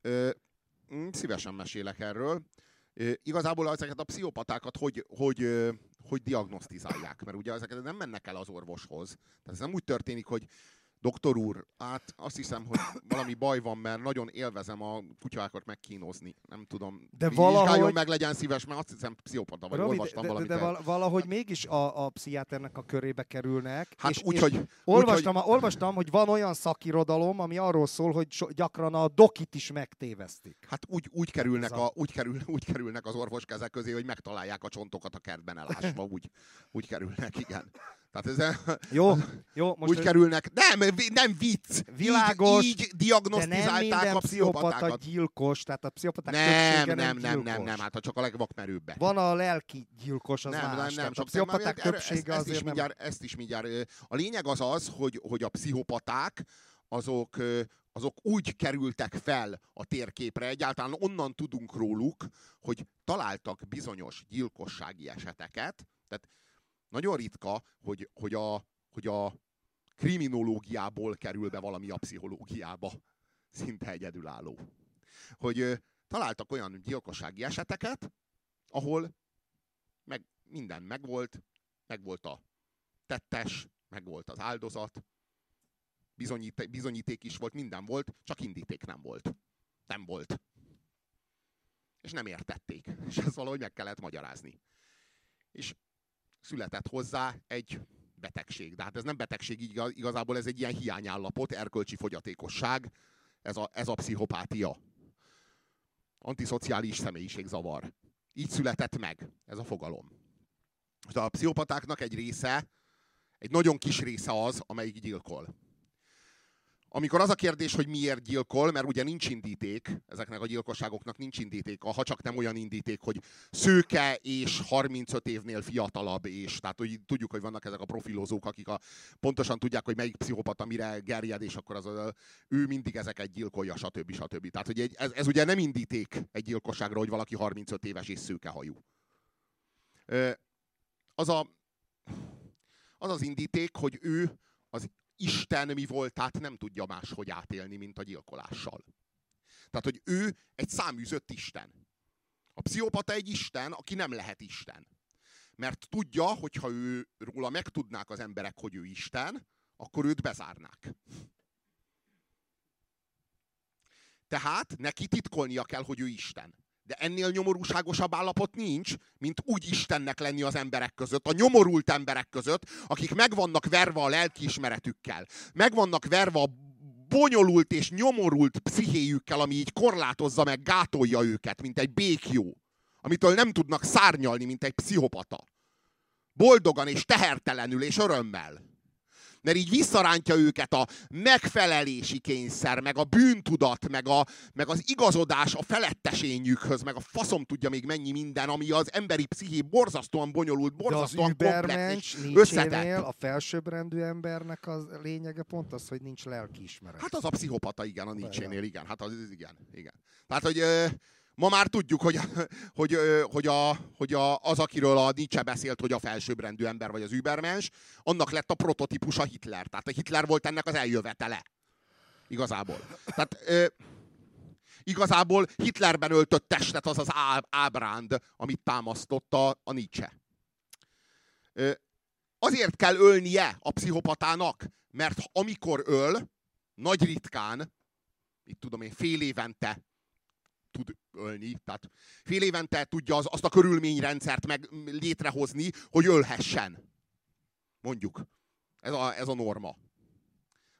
Ö, mm, szívesen mesélek erről. Ö, igazából ezeket a pszichopatákat hogy, hogy, hogy diagnosztizálják? Mert ugye ezeket nem mennek el az orvoshoz. Tehát ez nem úgy történik, hogy Doktor úr, hát azt hiszem, hogy valami baj van, mert nagyon élvezem a kutyákat megkínozni. Nem tudom. De valahogy... meg, legyen szíves, mert azt hiszem pszichopata, vagy Robi, olvastam de, valamit. De, de valahogy mégis a, a pszichiáternek a körébe kerülnek. Hát és, úgy, és hogy, olvastam, úgy, hogy... olvastam, hogy van olyan szakirodalom, ami arról szól, hogy so, gyakran a dokit is megtévesztik. Hát úgy, úgy, kerülnek a, úgy, kerül, úgy kerülnek az orvos kezek közé, hogy megtalálják a csontokat a kertben elásva. Úgy, úgy kerülnek, igen. Tehát ez, jó, jó, most úgy ez... kerülnek. Nem, nem vicc. Világos, így, így diagnosztizálták a pszichopatákat. gyilkos, tehát a pszichopaták nem, nem, nem, nem, nem, nem, hát csak a legvakmerőbbek. Van a lelki gyilkos, az nem, más. Nem, nem, csak a pszichopaták nem, többsége ezt, ezt azért is nem... mindjárt, Ezt is mindjárt. A lényeg az az, hogy, hogy a pszichopaták azok, azok úgy kerültek fel a térképre, egyáltalán onnan tudunk róluk, hogy találtak bizonyos gyilkossági eseteket, tehát nagyon ritka, hogy, hogy, a, hogy a kriminológiából kerül be valami a pszichológiába. Szinte egyedülálló. Hogy találtak olyan gyilkossági eseteket, ahol meg, minden megvolt, megvolt a tettes, megvolt az áldozat, bizonyíték, bizonyíték is volt, minden volt, csak indíték nem volt. Nem volt. És nem értették. És ezt valahogy meg kellett magyarázni. És született hozzá egy betegség. De hát ez nem betegség, igazából ez egy ilyen hiányállapot, erkölcsi fogyatékosság, ez a, ez a pszichopátia. Antiszociális személyiségzavar. Így született meg ez a fogalom. De a pszichopatáknak egy része, egy nagyon kis része az, amelyik gyilkol amikor az a kérdés, hogy miért gyilkol, mert ugye nincs indíték, ezeknek a gyilkosságoknak nincs indíték, ha csak nem olyan indíték, hogy szőke és 35 évnél fiatalabb, és tehát hogy tudjuk, hogy vannak ezek a profilozók, akik a, pontosan tudják, hogy melyik pszichopata mire gerjed, és akkor az, ő mindig ezeket gyilkolja, stb. stb. Tehát, hogy ez, ez ugye nem indíték egy gyilkosságra, hogy valaki 35 éves és szőkehajú. Az a, az az indíték, hogy ő az Isten mi voltát nem tudja máshogy átélni, mint a gyilkolással. Tehát, hogy ő egy száműzött Isten. A pszichopata egy Isten, aki nem lehet Isten. Mert tudja, hogy ha ő róla megtudnák az emberek, hogy ő Isten, akkor őt bezárnák. Tehát neki titkolnia kell, hogy ő Isten. De ennél nyomorúságosabb állapot nincs, mint úgy Istennek lenni az emberek között, a nyomorult emberek között, akik megvannak verve a lelkiismeretükkel, megvannak verve a bonyolult és nyomorult pszichéjükkel, ami így korlátozza meg, gátolja őket, mint egy békjó, amitől nem tudnak szárnyalni, mint egy pszichopata. Boldogan és tehertelenül és örömmel mert így visszarántja őket a megfelelési kényszer, meg a bűntudat, meg, a, meg az igazodás a felettesényükhöz, meg a faszom tudja még mennyi minden, ami az emberi psziché borzasztóan bonyolult, borzasztóan komplex összetett. a felsőbbrendű embernek a lényege pont az, hogy nincs lelkiismeret. Hát az a pszichopata, igen, a Nietzsénél, igen. Hát az, igen, igen. Tehát, hogy Ma már tudjuk, hogy, hogy, hogy, a, hogy a, az, akiről a Nietzsche beszélt, hogy a felsőbbrendű ember vagy az übermens, annak lett a prototípusa Hitler. Tehát a Hitler volt ennek az eljövetele. Igazából. Tehát, Igazából Hitlerben öltött testet az az ábránd, amit támasztotta a Nietzsche. Azért kell ölnie a pszichopatának, mert amikor öl, nagy ritkán, itt tudom én, fél évente tud ölni, tehát fél évente tudja az, azt a körülményrendszert meg létrehozni, hogy ölhessen. Mondjuk. Ez a, ez a norma.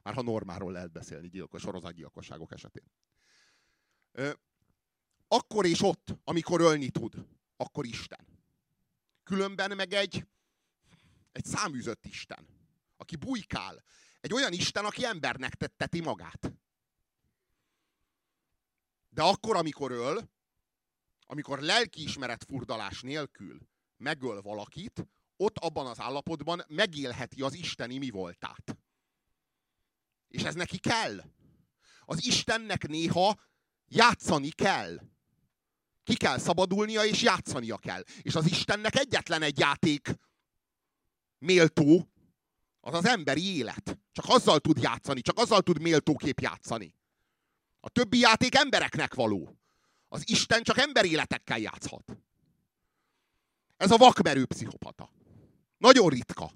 Már ha normáról lehet beszélni gyilkos, sorozatgyilkosságok esetén. Akkor és ott, amikor ölni tud, akkor Isten. Különben meg egy, egy száműzött Isten, aki bujkál. Egy olyan Isten, aki embernek tetteti magát. De akkor, amikor öl, amikor lelkiismeret furdalás nélkül megöl valakit, ott abban az állapotban megélheti az isteni mi voltát. És ez neki kell. Az Istennek néha játszani kell. Ki kell szabadulnia, és játszania kell. És az Istennek egyetlen egy játék méltó, az az emberi élet. Csak azzal tud játszani, csak azzal tud méltókép játszani. A többi játék embereknek való. Az Isten csak emberéletekkel játszhat. Ez a vakmerő pszichopata. Nagyon ritka.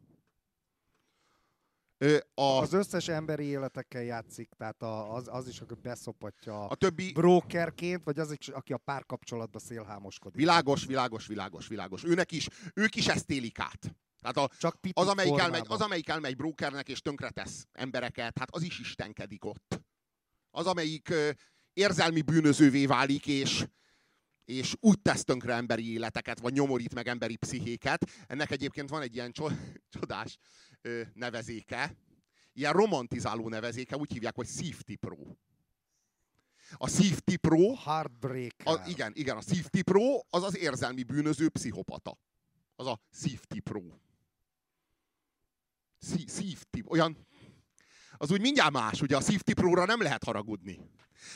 A... Az összes emberi életekkel játszik, tehát az, az is, aki beszopatja a többi... brokerként, vagy az is, aki a párkapcsolatba szélhámoskodik. Világos, világos, világos, világos. Őnek is, ők is ezt élik át. Tehát a, Csak az, amelyik elmegy, az, amelyik elmegy brokernek és tönkretesz embereket, hát az is istenkedik ott. Az, amelyik érzelmi bűnözővé válik, és, és úgy tesz tönkre emberi életeket, vagy nyomorít meg emberi pszichéket. Ennek egyébként van egy ilyen csodás nevezéke, ilyen romantizáló nevezéke, úgy hívják, hogy Pro. A Safety Pro... Heartbreak. A, igen, igen, a Pro az az érzelmi bűnöző pszichopata. Az a Safety Pro. Safety, olyan... Az úgy mindjárt más, ugye a Safety Pro-ra nem lehet haragudni.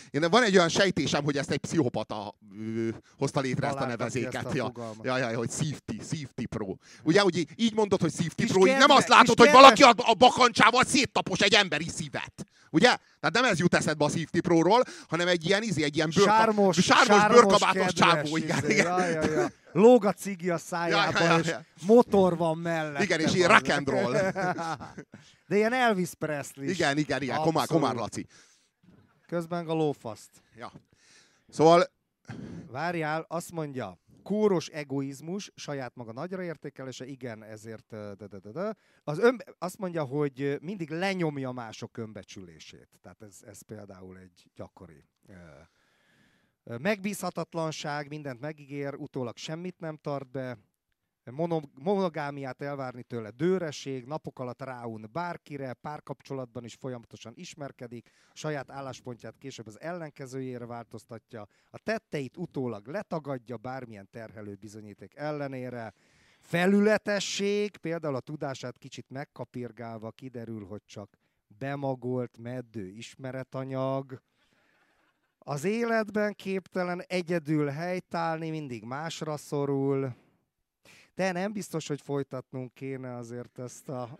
Én, van egy olyan sejtésem, hogy ezt egy pszichopata ö, hozta létre Baláltam ezt a nevezéket. Ezt a ja, ja, ja, hogy Safety, Safety Pro. Ugye, hogy így mondod, hogy Safety Pro, így nem azt látod, hogy valaki a, a bakancsával széttapos egy emberi szívet. Ugye? Tehát nem ez jut eszedbe a Safety Pro-ról, hanem egy ilyen, izé, egy ilyen bőrka, sármos, sármos, sármos bőrkabátos csávó. Igen, izé, igen. Ja, ja, ja. Lóg a cigi a szájába, ja, ja, ja, ja. és motor van mellett. Igen, és ilyen rock and roll. De ilyen Elvis Presley. Igen, igen, igen. Komár, Komár Laci. Közben a lófaszt. Ja. Szóval... Várjál, azt mondja, kóros egoizmus, saját maga nagyra értékelése, igen, ezért de, de, de, de. Az ön, azt mondja, hogy mindig lenyomja mások önbecsülését. Tehát ez, ez például egy gyakori. Megbízhatatlanság, mindent megígér, utólag semmit nem tart be, monogámiát elvárni tőle dőreség, napok alatt ráun bárkire, párkapcsolatban is folyamatosan ismerkedik, saját álláspontját később az ellenkezőjére változtatja, a tetteit utólag letagadja bármilyen terhelő bizonyíték ellenére, felületesség, például a tudását kicsit megkapirgálva kiderül, hogy csak bemagolt, meddő ismeretanyag, az életben képtelen egyedül helytállni, mindig másra szorul, de nem biztos, hogy folytatnunk kéne azért ezt a...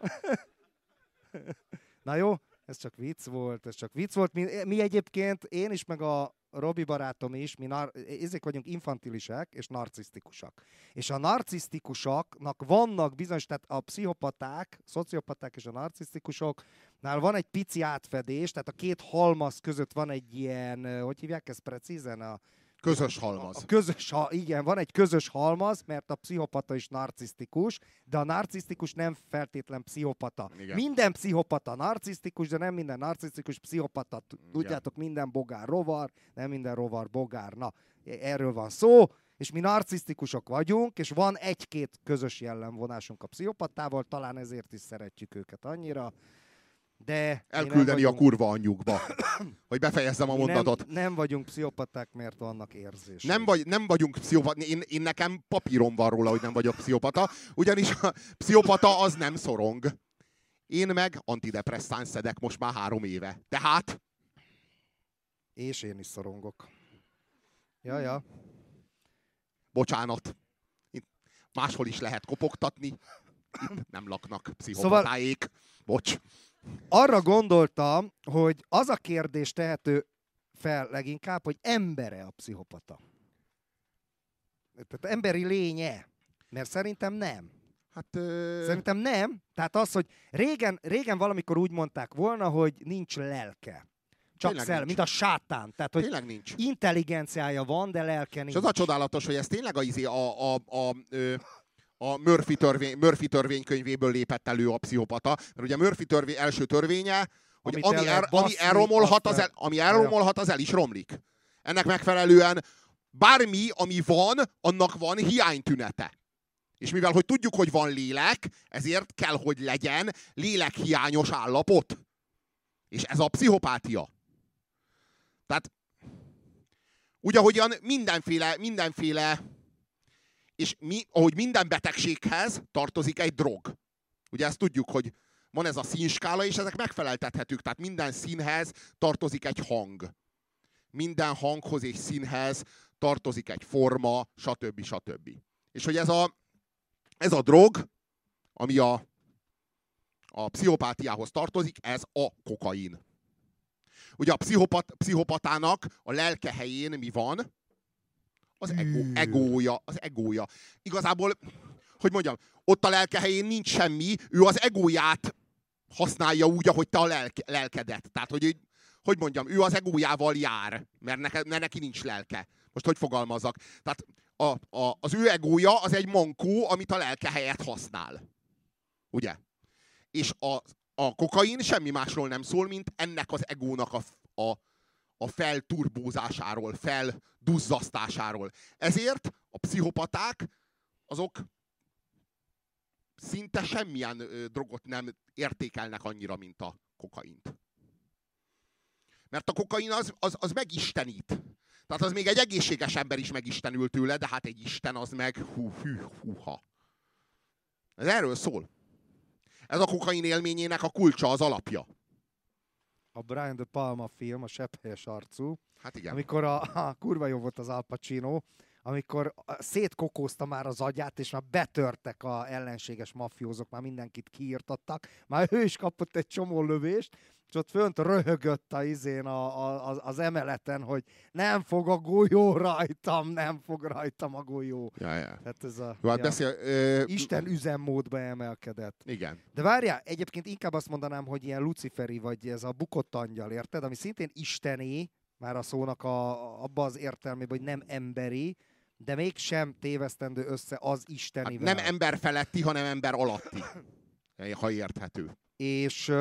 Na jó, ez csak vicc volt, ez csak vicc volt. Mi, mi egyébként, én is, meg a Robi barátom is, mi nar- ezek vagyunk infantilisek és narcisztikusak. És a narcisztikusoknak vannak bizonyos, tehát a pszichopaták, szociopaták és a narcisztikusoknál van egy pici átfedés, tehát a két halmaz között van egy ilyen, hogy hívják ezt precízen? A, Közös halmaz. A közös, ha, igen, van egy közös halmaz, mert a pszichopata is narcisztikus, de a narcisztikus nem feltétlen pszichopata. Igen. Minden pszichopata narcisztikus, de nem minden narcisztikus pszichopata. Tudjátok, minden bogár rovar, nem minden rovar bogár. Na, erről van szó, és mi narcisztikusok vagyunk, és van egy-két közös jellemvonásunk a pszichopatával, talán ezért is szeretjük őket annyira, de Elküldeni vagyunk... a kurva anyjukba, hogy befejezzem a mondatot. Nem, nem vagyunk pszichopaták, mert vannak érzések. Nem, vagy, nem vagyunk pszichopaták. Én, én nekem papírom van róla, hogy nem vagyok pszichopata, ugyanis a pszichopata az nem szorong. Én meg antidepresszáns szedek most már három éve. Tehát... És én is szorongok. Ja, ja. Bocsánat. Itt máshol is lehet kopogtatni. Itt nem laknak pszichopatáék. Szóval... Bocs arra gondoltam, hogy az a kérdés tehető fel leginkább, hogy embere a pszichopata. Tehát emberi lénye. Mert szerintem nem. Hát, ö... Szerintem nem. Tehát az, hogy régen, régen valamikor úgy mondták volna, hogy nincs lelke. Csak Tényleg szellem, nincs. mint a sátán. Tehát, hogy Tényleg nincs. intelligenciája van, de lelke És nincs. az a csodálatos, hogy ez tényleg a, izé, a, a, a, ö, a Murphy, törvény, Murphy törvénykönyvéből lépett elő a pszichopata. Mert ugye Murphy törvény, első törvénye, hogy Amit ami, el lehet ami, elromolhat, az el- ami elromolhat, az el is romlik. Ennek megfelelően bármi, ami van, annak van hiánytünete. És mivel, hogy tudjuk, hogy van lélek, ezért kell, hogy legyen lélekhiányos állapot. És ez a pszichopátia. Tehát úgy, ahogyan mindenféle, mindenféle, és mi, ahogy minden betegséghez tartozik egy drog. Ugye ezt tudjuk, hogy van ez a színskála, és ezek megfeleltethetők. Tehát minden színhez tartozik egy hang. Minden hanghoz és színhez tartozik egy forma, stb. stb. És hogy ez a, ez a drog, ami a, a pszichopátiához tartozik, ez a kokain. Ugye a pszichopat, pszichopatának a lelke helyén mi van? Az ego, egója, az egója. Igazából, hogy mondjam, ott a lelke helyén nincs semmi, ő az egóját használja úgy, ahogy te a lelke, lelkedet. Tehát, hogy, hogy mondjam, ő az egójával jár, mert, neke, mert neki nincs lelke. Most hogy fogalmazzak? Tehát a, a, az ő egója az egy mankó, amit a lelke helyett használ. Ugye? És a, a kokain semmi másról nem szól, mint ennek az egónak a, a, a felturbózásáról, felduzzasztásáról. Ezért a pszichopaták azok szinte semmilyen ö, drogot nem értékelnek annyira, mint a kokaint. Mert a kokain az, az, az megistenít. Tehát az még egy egészséges ember is megistenül tőle, de hát egy isten az meg hú, hű, húha. Ez erről szól. Ez a kokain élményének a kulcsa, az alapja. A Brian De Palma film, a sepphelyes arcú, Hát igen. amikor a, a kurva jó volt az Al Pacino, amikor szétkokózta már az agyát, és már betörtek a ellenséges mafiózok, már mindenkit kiírtattak, már ő is kapott egy csomó lövést, és ott fönt röhögött a izén a, a, az- az emeleten, hogy nem fog a golyó rajtam, nem fog rajtam a golyó. Ja, ja. Hát ez a hát ja, beszél, ö, Isten üzemmódba emelkedett. Igen. De várjál, egyébként inkább azt mondanám, hogy ilyen luciferi, vagy ez a bukott angyal, érted? Ami szintén isteni, már a szónak a, abba az értelmében, hogy nem emberi, de mégsem tévesztendő össze az Hát istenivel. nem ember feletti, hanem ember alatti. Ha érthető. És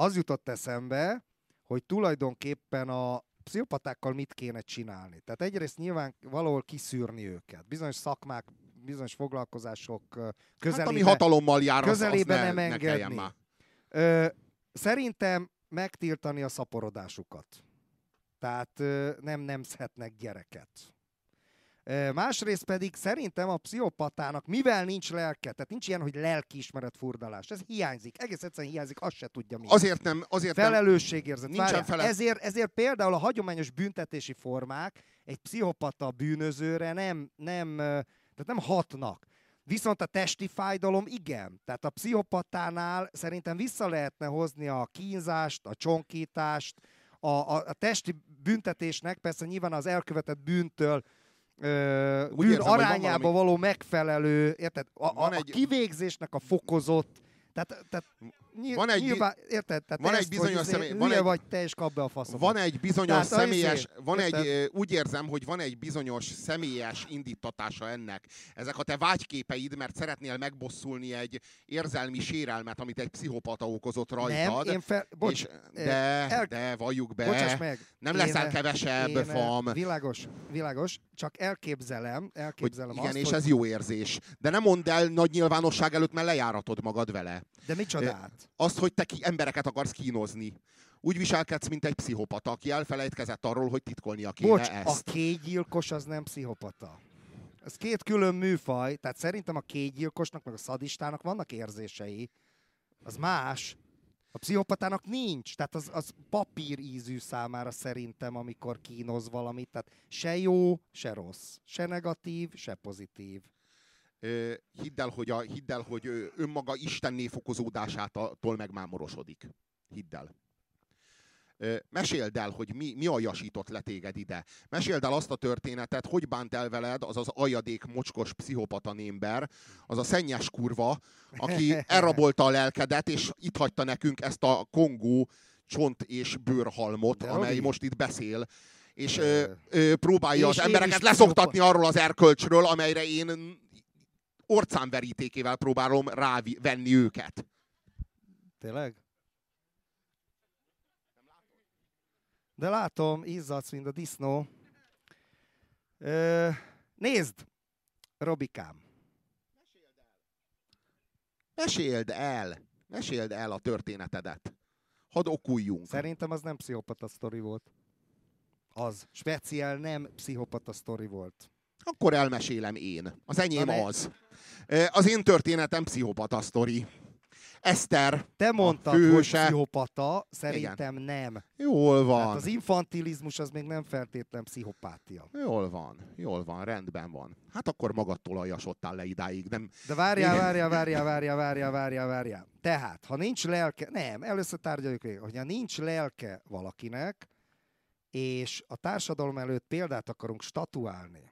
az jutott eszembe, hogy tulajdonképpen a pszichopatákkal mit kéne csinálni. Tehát egyrészt nyilván valahol kiszűrni őket. Bizonyos szakmák, bizonyos foglalkozások ö, Hát közelébe, ami hatalommal jár, az, az közelébe ne, nem ne engedni. már. Ö, szerintem megtiltani a szaporodásukat. Tehát ö, nem nemzhetnek gyereket. Másrészt pedig szerintem a pszichopatának, mivel nincs lelke, tehát nincs ilyen, hogy lelkiismeret furdalás. Ez hiányzik. Egész egyszerűen hiányzik, azt se tudja mi. Azért nem, azért Felelősségérzet. Nincsen Várjál, fele- ezért, ezért például a hagyományos büntetési formák egy pszichopata bűnözőre nem, nem, tehát nem hatnak. Viszont a testi fájdalom igen. Tehát a pszichopatánál szerintem vissza lehetne hozni a kínzást, a csonkítást, a, a, a testi büntetésnek persze nyilván az elkövetett bűntől ö, Úgy bűn érzem, arányába valami- való megfelelő, érted? A, a, a kivégzésnek a fokozott, tehát, tehát nyilv, Van egy nyilván, érted? Tehát van egy ezt, hogy bizonyos izé, személy- van egy- vagy te, és kap be a faszomat. Van egy bizonyos Tehát a személyes, izé, van egy, érted? ö, úgy érzem, hogy van egy bizonyos személyes indítatása ennek. Ezek a te vágyképeid, mert szeretnél megbosszulni egy érzelmi sérelmet, amit egy pszichopata okozott rajtad. Nem, én fel... Bocs, és, de, el- de valljuk be, bocsáss meg. nem én- leszel kevesebb, én, fam. Világos, világos, csak elképzelem, Hogy elképzelem igen, azt, és hogy... ez jó érzés. De nem mondd el nagy nyilvánosság előtt, mert lejáratod magad vele. De micsodát? Azt, hogy te ki, embereket akarsz kínozni. Úgy viselkedsz, mint egy pszichopata, aki elfelejtkezett arról, hogy titkolnia kéne Bocs, ezt. a kégyilkos az nem pszichopata. Ez két külön műfaj, tehát szerintem a kégyilkosnak, meg a szadistának vannak érzései. Az más. A pszichopatának nincs. Tehát az, az papír ízű számára szerintem, amikor kínoz valamit. Tehát se jó, se rossz. Se negatív, se pozitív. Hidd el, hogy, a, hidd el, hogy önmaga istenné fokozódásától megmámorosodik. Hidd el. Meséld el, hogy mi, mi aljasított le téged ide. Meséld el azt a történetet, hogy bánt el veled az az ajadék mocskos pszichopata némber, az a szennyes kurva, aki elrabolta a lelkedet, és itt hagyta nekünk ezt a kongó csont és bőrhalmot, De amely Robi? most itt beszél, és ö, ö, próbálja és az embereket leszoktatni arról az erkölcsről, amelyre én orcánverítékével próbálom rávenni őket. Tényleg? De látom, izzadsz, mint a disznó. Ö, nézd, Robikám. Meséld el. Meséld el a történetedet. Hadd okuljunk. Szerintem az nem pszichopata sztori volt. Az. Speciál nem pszichopata sztori volt. Akkor elmesélem én. Az enyém az. Az én történetem pszichopata sztori. Eszter Te mondtad, hogy pszichopata, szerintem Igen. nem. Jól van. Tehát az infantilizmus az még nem feltétlen pszichopátia. Jól van, jól van, rendben van. Hát akkor magadtól aljasodtál le idáig, nem... De várjál, várjál, várjál, várjál, várjál, várjál, várjál. Tehát, ha nincs lelke, nem, először tárgyaljuk végig, hogyha nincs lelke valakinek, és a társadalom előtt példát akarunk statuálni,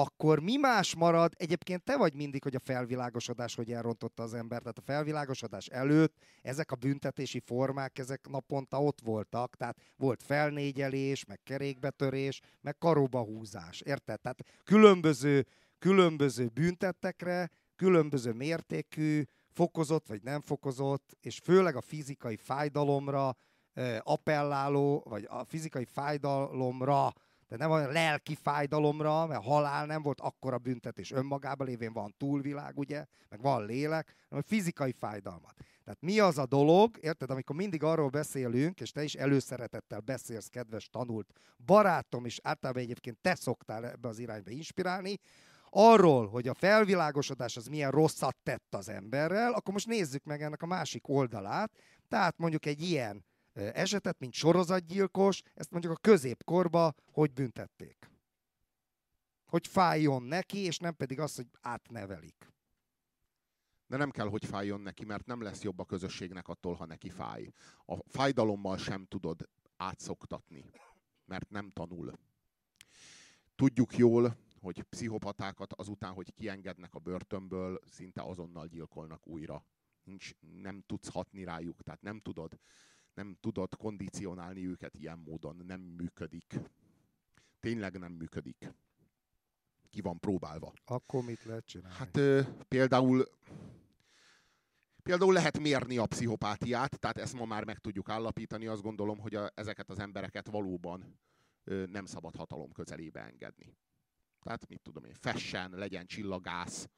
akkor mi más marad? Egyébként te vagy mindig, hogy a felvilágosodás hogy elrontotta az ember. Tehát a felvilágosodás előtt ezek a büntetési formák, ezek naponta ott voltak. Tehát volt felnégyelés, meg kerékbetörés, meg karóba húzás. Érted? Tehát különböző, különböző büntettekre, különböző mértékű, fokozott vagy nem fokozott, és főleg a fizikai fájdalomra appelláló, vagy a fizikai fájdalomra tehát nem olyan lelki fájdalomra, mert halál nem volt akkora büntetés önmagában lévén van túlvilág, ugye, meg van lélek, hanem fizikai fájdalmat. Tehát mi az a dolog, érted, amikor mindig arról beszélünk, és te is előszeretettel beszélsz, kedves tanult barátom, és általában egyébként te szoktál ebbe az irányba inspirálni, arról, hogy a felvilágosodás az milyen rosszat tett az emberrel, akkor most nézzük meg ennek a másik oldalát. Tehát mondjuk egy ilyen esetet, mint sorozatgyilkos, ezt mondjuk a középkorba hogy büntették. Hogy fájjon neki, és nem pedig az, hogy átnevelik. De nem kell, hogy fájjon neki, mert nem lesz jobb a közösségnek attól, ha neki fáj. A fájdalommal sem tudod átszoktatni, mert nem tanul. Tudjuk jól, hogy pszichopatákat azután, hogy kiengednek a börtönből, szinte azonnal gyilkolnak újra. Nincs, nem tudsz hatni rájuk, tehát nem tudod nem tudod kondicionálni őket ilyen módon, nem működik. Tényleg nem működik. Ki van próbálva. Akkor mit lehet csinálni? Hát ö, például Például lehet mérni a pszichopátiát, tehát ezt ma már meg tudjuk állapítani. Azt gondolom, hogy a, ezeket az embereket valóban ö, nem szabad hatalom közelébe engedni. Tehát mit tudom én, fessen, legyen csillagász,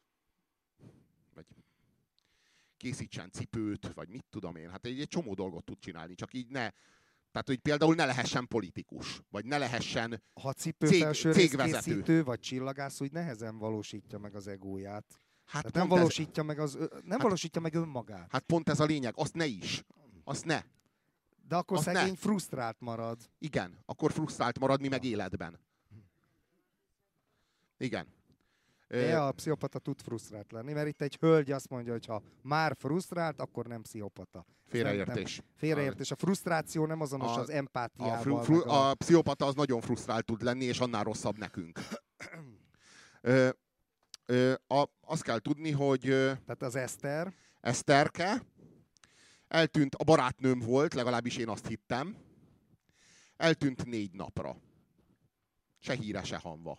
vagy készítsen cipőt, vagy mit tudom én. Hát egy, egy csomó dolgot tud csinálni, csak így ne, tehát, hogy például ne lehessen politikus, vagy ne lehessen ha cég, cégvezető. Vagy csillagász, úgy nehezen valósítja meg az egóját. Hát Tehát nem valósítja, ez... meg az, nem hát, valósítja meg önmagát. Hát pont ez a lényeg, azt ne is. Azt ne. De akkor azt szegény ne. frusztrált marad. Igen, akkor frusztrált marad, mi meg életben. Igen. De a pszichopata tud frusztrált lenni, mert itt egy hölgy azt mondja, hogy ha már frusztrált, akkor nem pszichopata. Félreértés. Nem, félreértés. A frusztráció nem azonos a, az empátiával. A, fru, fru, a... a pszichopata az nagyon frusztrált tud lenni, és annál rosszabb nekünk. ö, ö, a, azt kell tudni, hogy... Tehát az Eszter. Eszterke. Eltűnt, a barátnőm volt, legalábbis én azt hittem. Eltűnt négy napra. Se híre, se hanva.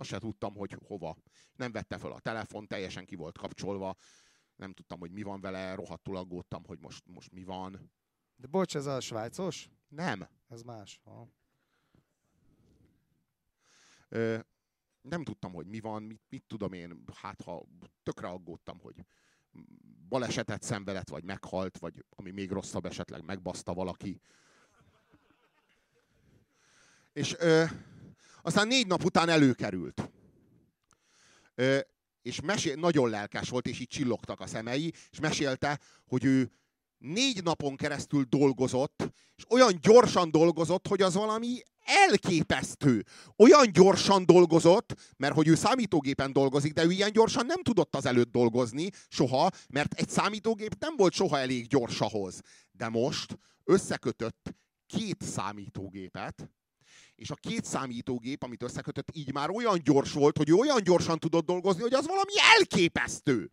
Azt se tudtam, hogy hova. Nem vette fel a telefon, teljesen ki volt kapcsolva. Nem tudtam, hogy mi van vele, rohadtul aggódtam, hogy most, most mi van. De bocs, ez a svájcos? Nem. Ez más. Ha. Ö, nem tudtam, hogy mi van, mit, mit tudom én, hát ha tökre aggódtam, hogy balesetet szenvedett, vagy meghalt, vagy ami még rosszabb, esetleg megbaszta valaki. És ö, aztán négy nap után előkerült. Ö, és mesél, nagyon lelkes volt, és így csillogtak a szemei, és mesélte, hogy ő négy napon keresztül dolgozott, és olyan gyorsan dolgozott, hogy az valami elképesztő. Olyan gyorsan dolgozott, mert hogy ő számítógépen dolgozik, de ő ilyen gyorsan nem tudott az előtt dolgozni soha, mert egy számítógép nem volt soha elég gyors ahhoz. De most összekötött két számítógépet, és a két számítógép, amit összekötött, így már olyan gyors volt, hogy olyan gyorsan tudott dolgozni, hogy az valami elképesztő.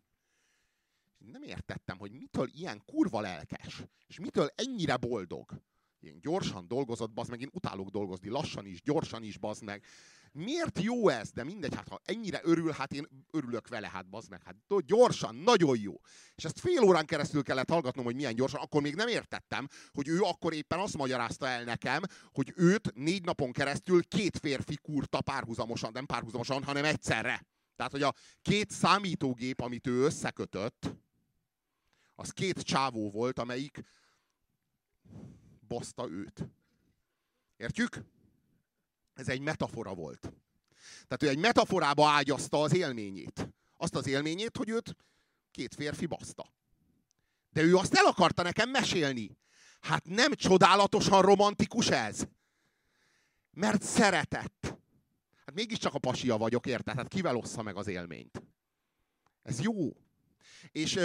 Nem értettem, hogy mitől ilyen kurva lelkes, és mitől ennyire boldog. Ilyen gyorsan dolgozott, bazd meg, én utálok dolgozni, lassan is, gyorsan is, bazd meg. Miért jó ez? De mindegy, hát ha ennyire örül, hát én örülök vele, hát bazd meg. Hát gyorsan, nagyon jó. És ezt fél órán keresztül kellett hallgatnom, hogy milyen gyorsan, akkor még nem értettem, hogy ő akkor éppen azt magyarázta el nekem, hogy őt négy napon keresztül két férfi kurta párhuzamosan, nem párhuzamosan, hanem egyszerre. Tehát, hogy a két számítógép, amit ő összekötött, az két csávó volt, amelyik baszta őt. Értjük? Ez egy metafora volt. Tehát ő egy metaforába ágyazta az élményét. Azt az élményét, hogy őt két férfi baszta. De ő azt el akarta nekem mesélni. Hát nem csodálatosan romantikus ez? Mert szeretett. Hát mégiscsak a pasia vagyok, érted? Hát kivel ossza meg az élményt? Ez jó. És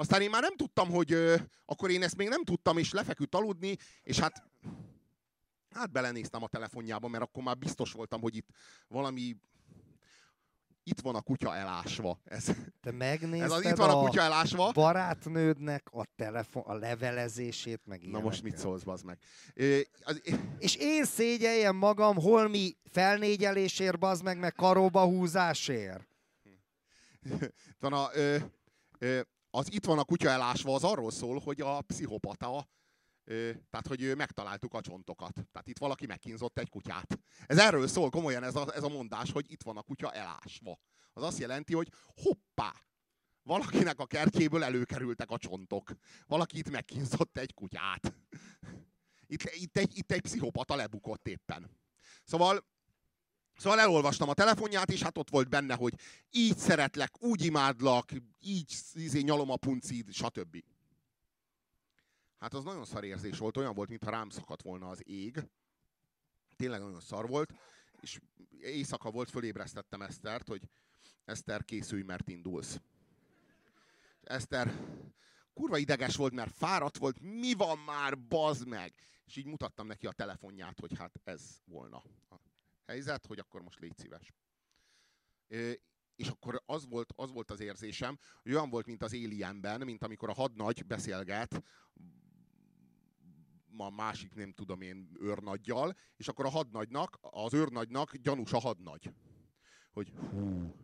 aztán én már nem tudtam, hogy ö, akkor én ezt még nem tudtam, és lefeküdt aludni, és hát Hát belenéztem a telefonjába, mert akkor már biztos voltam, hogy itt valami itt van a kutya elásva. Ez, Te megnézted ez az, itt van a, a kutya elásva. barátnődnek a telefon, a levelezését, meg Na most mit szólsz, bazd meg? az, és én szégyeljem magam holmi felnégyelésért, bazd meg, meg karóba húzásért. van a, ö, ö, az itt van a kutya elásva, az arról szól, hogy a pszichopata tehát, hogy megtaláltuk a csontokat. Tehát itt valaki megkínzott egy kutyát. Ez erről szól komolyan ez a, ez a mondás, hogy itt van a kutya elásva. Az azt jelenti, hogy hoppá, valakinek a kertjéből előkerültek a csontok. Valaki itt megkínzott egy kutyát. Itt, itt, egy, itt egy pszichopata lebukott éppen. Szóval Szóval elolvastam a telefonját, és hát ott volt benne, hogy így szeretlek, úgy imádlak, így izé, nyalom a puncid, stb. Hát az nagyon szar érzés volt, olyan volt, mintha rám szakadt volna az ég. Tényleg nagyon szar volt, és éjszaka volt, fölébresztettem Esztert, hogy Eszter, készülj, mert indulsz. Eszter kurva ideges volt, mert fáradt volt, mi van már, bazd meg! És így mutattam neki a telefonját, hogy hát ez volna helyzet, hogy akkor most légy szíves. És akkor az volt, az volt az érzésem, hogy olyan volt, mint az Alienben, mint amikor a hadnagy beszélget a másik, nem tudom én, őrnaggyal, és akkor a hadnagynak, az őrnagynak gyanús a hadnagy. Hogy hú,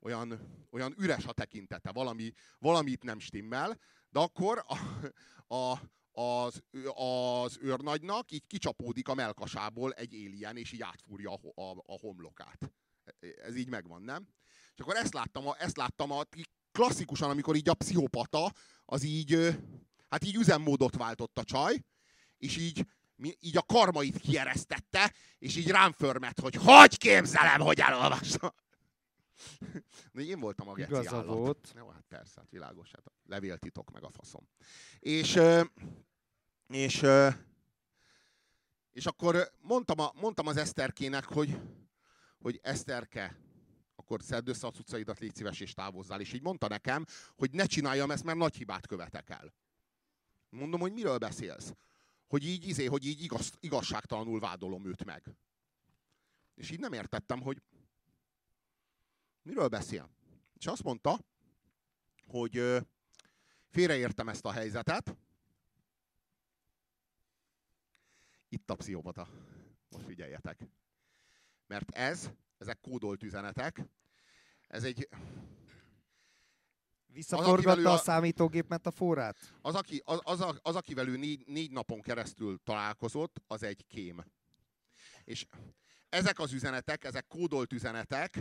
olyan, olyan üres a tekintete, valami, valamit nem stimmel, de akkor a, a, az, az őrnagynak így kicsapódik a melkasából egy élien, és így átfúrja a, a, a homlokát. Ez így megvan, nem? És akkor ezt láttam, a, ezt láttam a, klasszikusan, amikor így a pszichopata, az így, hát így üzemmódot váltott a csaj, és így, így a karmait kieresztette, és így rám förmet, hogy hogy képzelem, hogy elolvastam. Én voltam a geci Igaza állat. volt. Jó, hát persze, hát világos, hát levéltitok meg a faszom. És, és, és akkor mondtam, a, mondtam az Eszterkének, hogy, hogy Eszterke, akkor szedd össze a cuccaidat, légy szíves és távozzál. És így mondta nekem, hogy ne csináljam ezt, mert nagy hibát követek el. Mondom, hogy miről beszélsz? hogy így, izé, hogy így igaz, igazságtalanul vádolom őt meg. És így nem értettem, hogy miről beszél. És azt mondta, hogy félreértem ezt a helyzetet. Itt a pszichopata. Most figyeljetek. Mert ez, ezek kódolt üzenetek, ez egy, Visszaforgatta a, a számítógép metaforát? Az, aki, az, az, az, akivel ő négy, négy napon keresztül találkozott, az egy kém. És ezek az üzenetek, ezek kódolt üzenetek,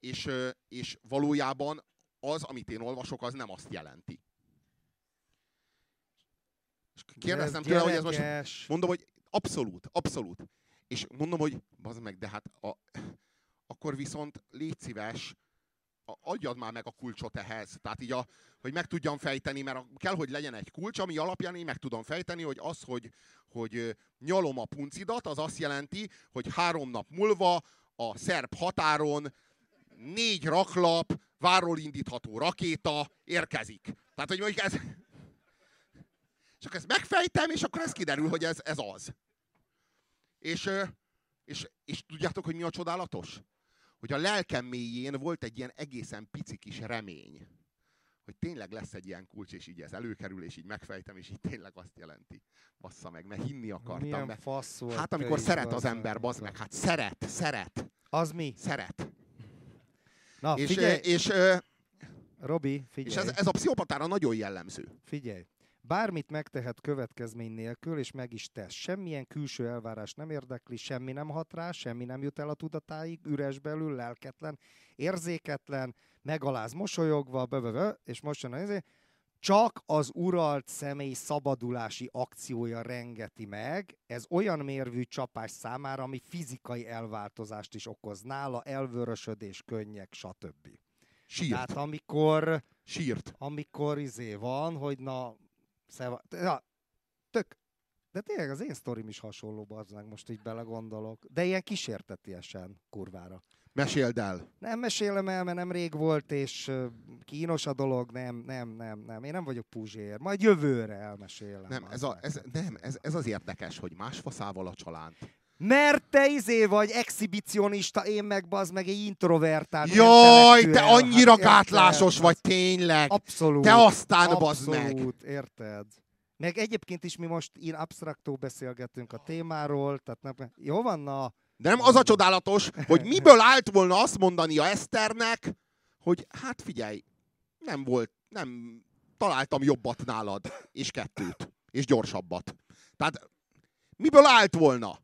és, és valójában az, amit én olvasok, az nem azt jelenti. És kérdeztem tőle, hogy ez most... Mondom, hogy abszolút, abszolút. És mondom, hogy bazd meg, de hát a, akkor viszont légy szíves, adjad már meg a kulcsot ehhez. Tehát így, a, hogy meg tudjam fejteni, mert kell, hogy legyen egy kulcs, ami alapján én meg tudom fejteni, hogy az, hogy, hogy nyalom a puncidat, az azt jelenti, hogy három nap múlva a szerb határon négy raklap, váról indítható rakéta érkezik. Tehát, hogy mondjuk ez... És akkor ezt megfejtem, és akkor ez kiderül, hogy ez, ez az. És, és, és tudjátok, hogy mi a csodálatos? Hogy a lelkem mélyén volt egy ilyen egészen pici kis remény, hogy tényleg lesz egy ilyen kulcs, és így ez előkerül, és így megfejtem, és így tényleg azt jelenti. Bassza meg, mert hinni akartam. Milyen mert... fasz volt Hát amikor szeret az ember, bazd meg, hát szeret, szeret, Az mi? szeret. Na, és, figyelj, és, és, Robi, figyelj. és ez, ez a pszichopatára nagyon jellemző. Figyelj, bármit megtehet következmény nélkül, és meg is tesz. Semmilyen külső elvárás nem érdekli, semmi nem hat rá, semmi nem jut el a tudatáig, üres belül, lelketlen, érzéketlen, megaláz mosolyogva, bövövö, és most jön az csak az uralt személy szabadulási akciója rengeti meg, ez olyan mérvű csapás számára, ami fizikai elváltozást is okoz nála, elvörösödés, könnyek, stb. Sírt. Tehát amikor Sírt. amikor izé van, hogy na, szeva, ja, tök, de tényleg az én sztorim is hasonló, az meg most így belegondolok. De ilyen kísértetiesen, kurvára. Meséld el. Nem mesélem el, mert nem rég volt, és kínos a dolog, nem, nem, nem, nem. Én nem vagyok puzsér. Majd jövőre elmesélem. Nem, ez, a, ez, nem ez, ez az érdekes, hogy más faszával a csalánt. Mert te izé vagy exhibicionista, én meg bazd meg egy introvertált. Jaj, te intellektuel. annyira Hát, gátlásos érted? vagy, tényleg. Abszolút. Te aztán bazd meg. Abszolút, érted? Meg egyébként is mi most ilyen absztraktó beszélgetünk a témáról, tehát nem, jó van, na, De nem az a csodálatos, hogy miből állt volna azt mondani a Eszternek, hogy hát figyelj, nem volt, nem találtam jobbat nálad, és kettőt, és gyorsabbat. Tehát miből állt volna?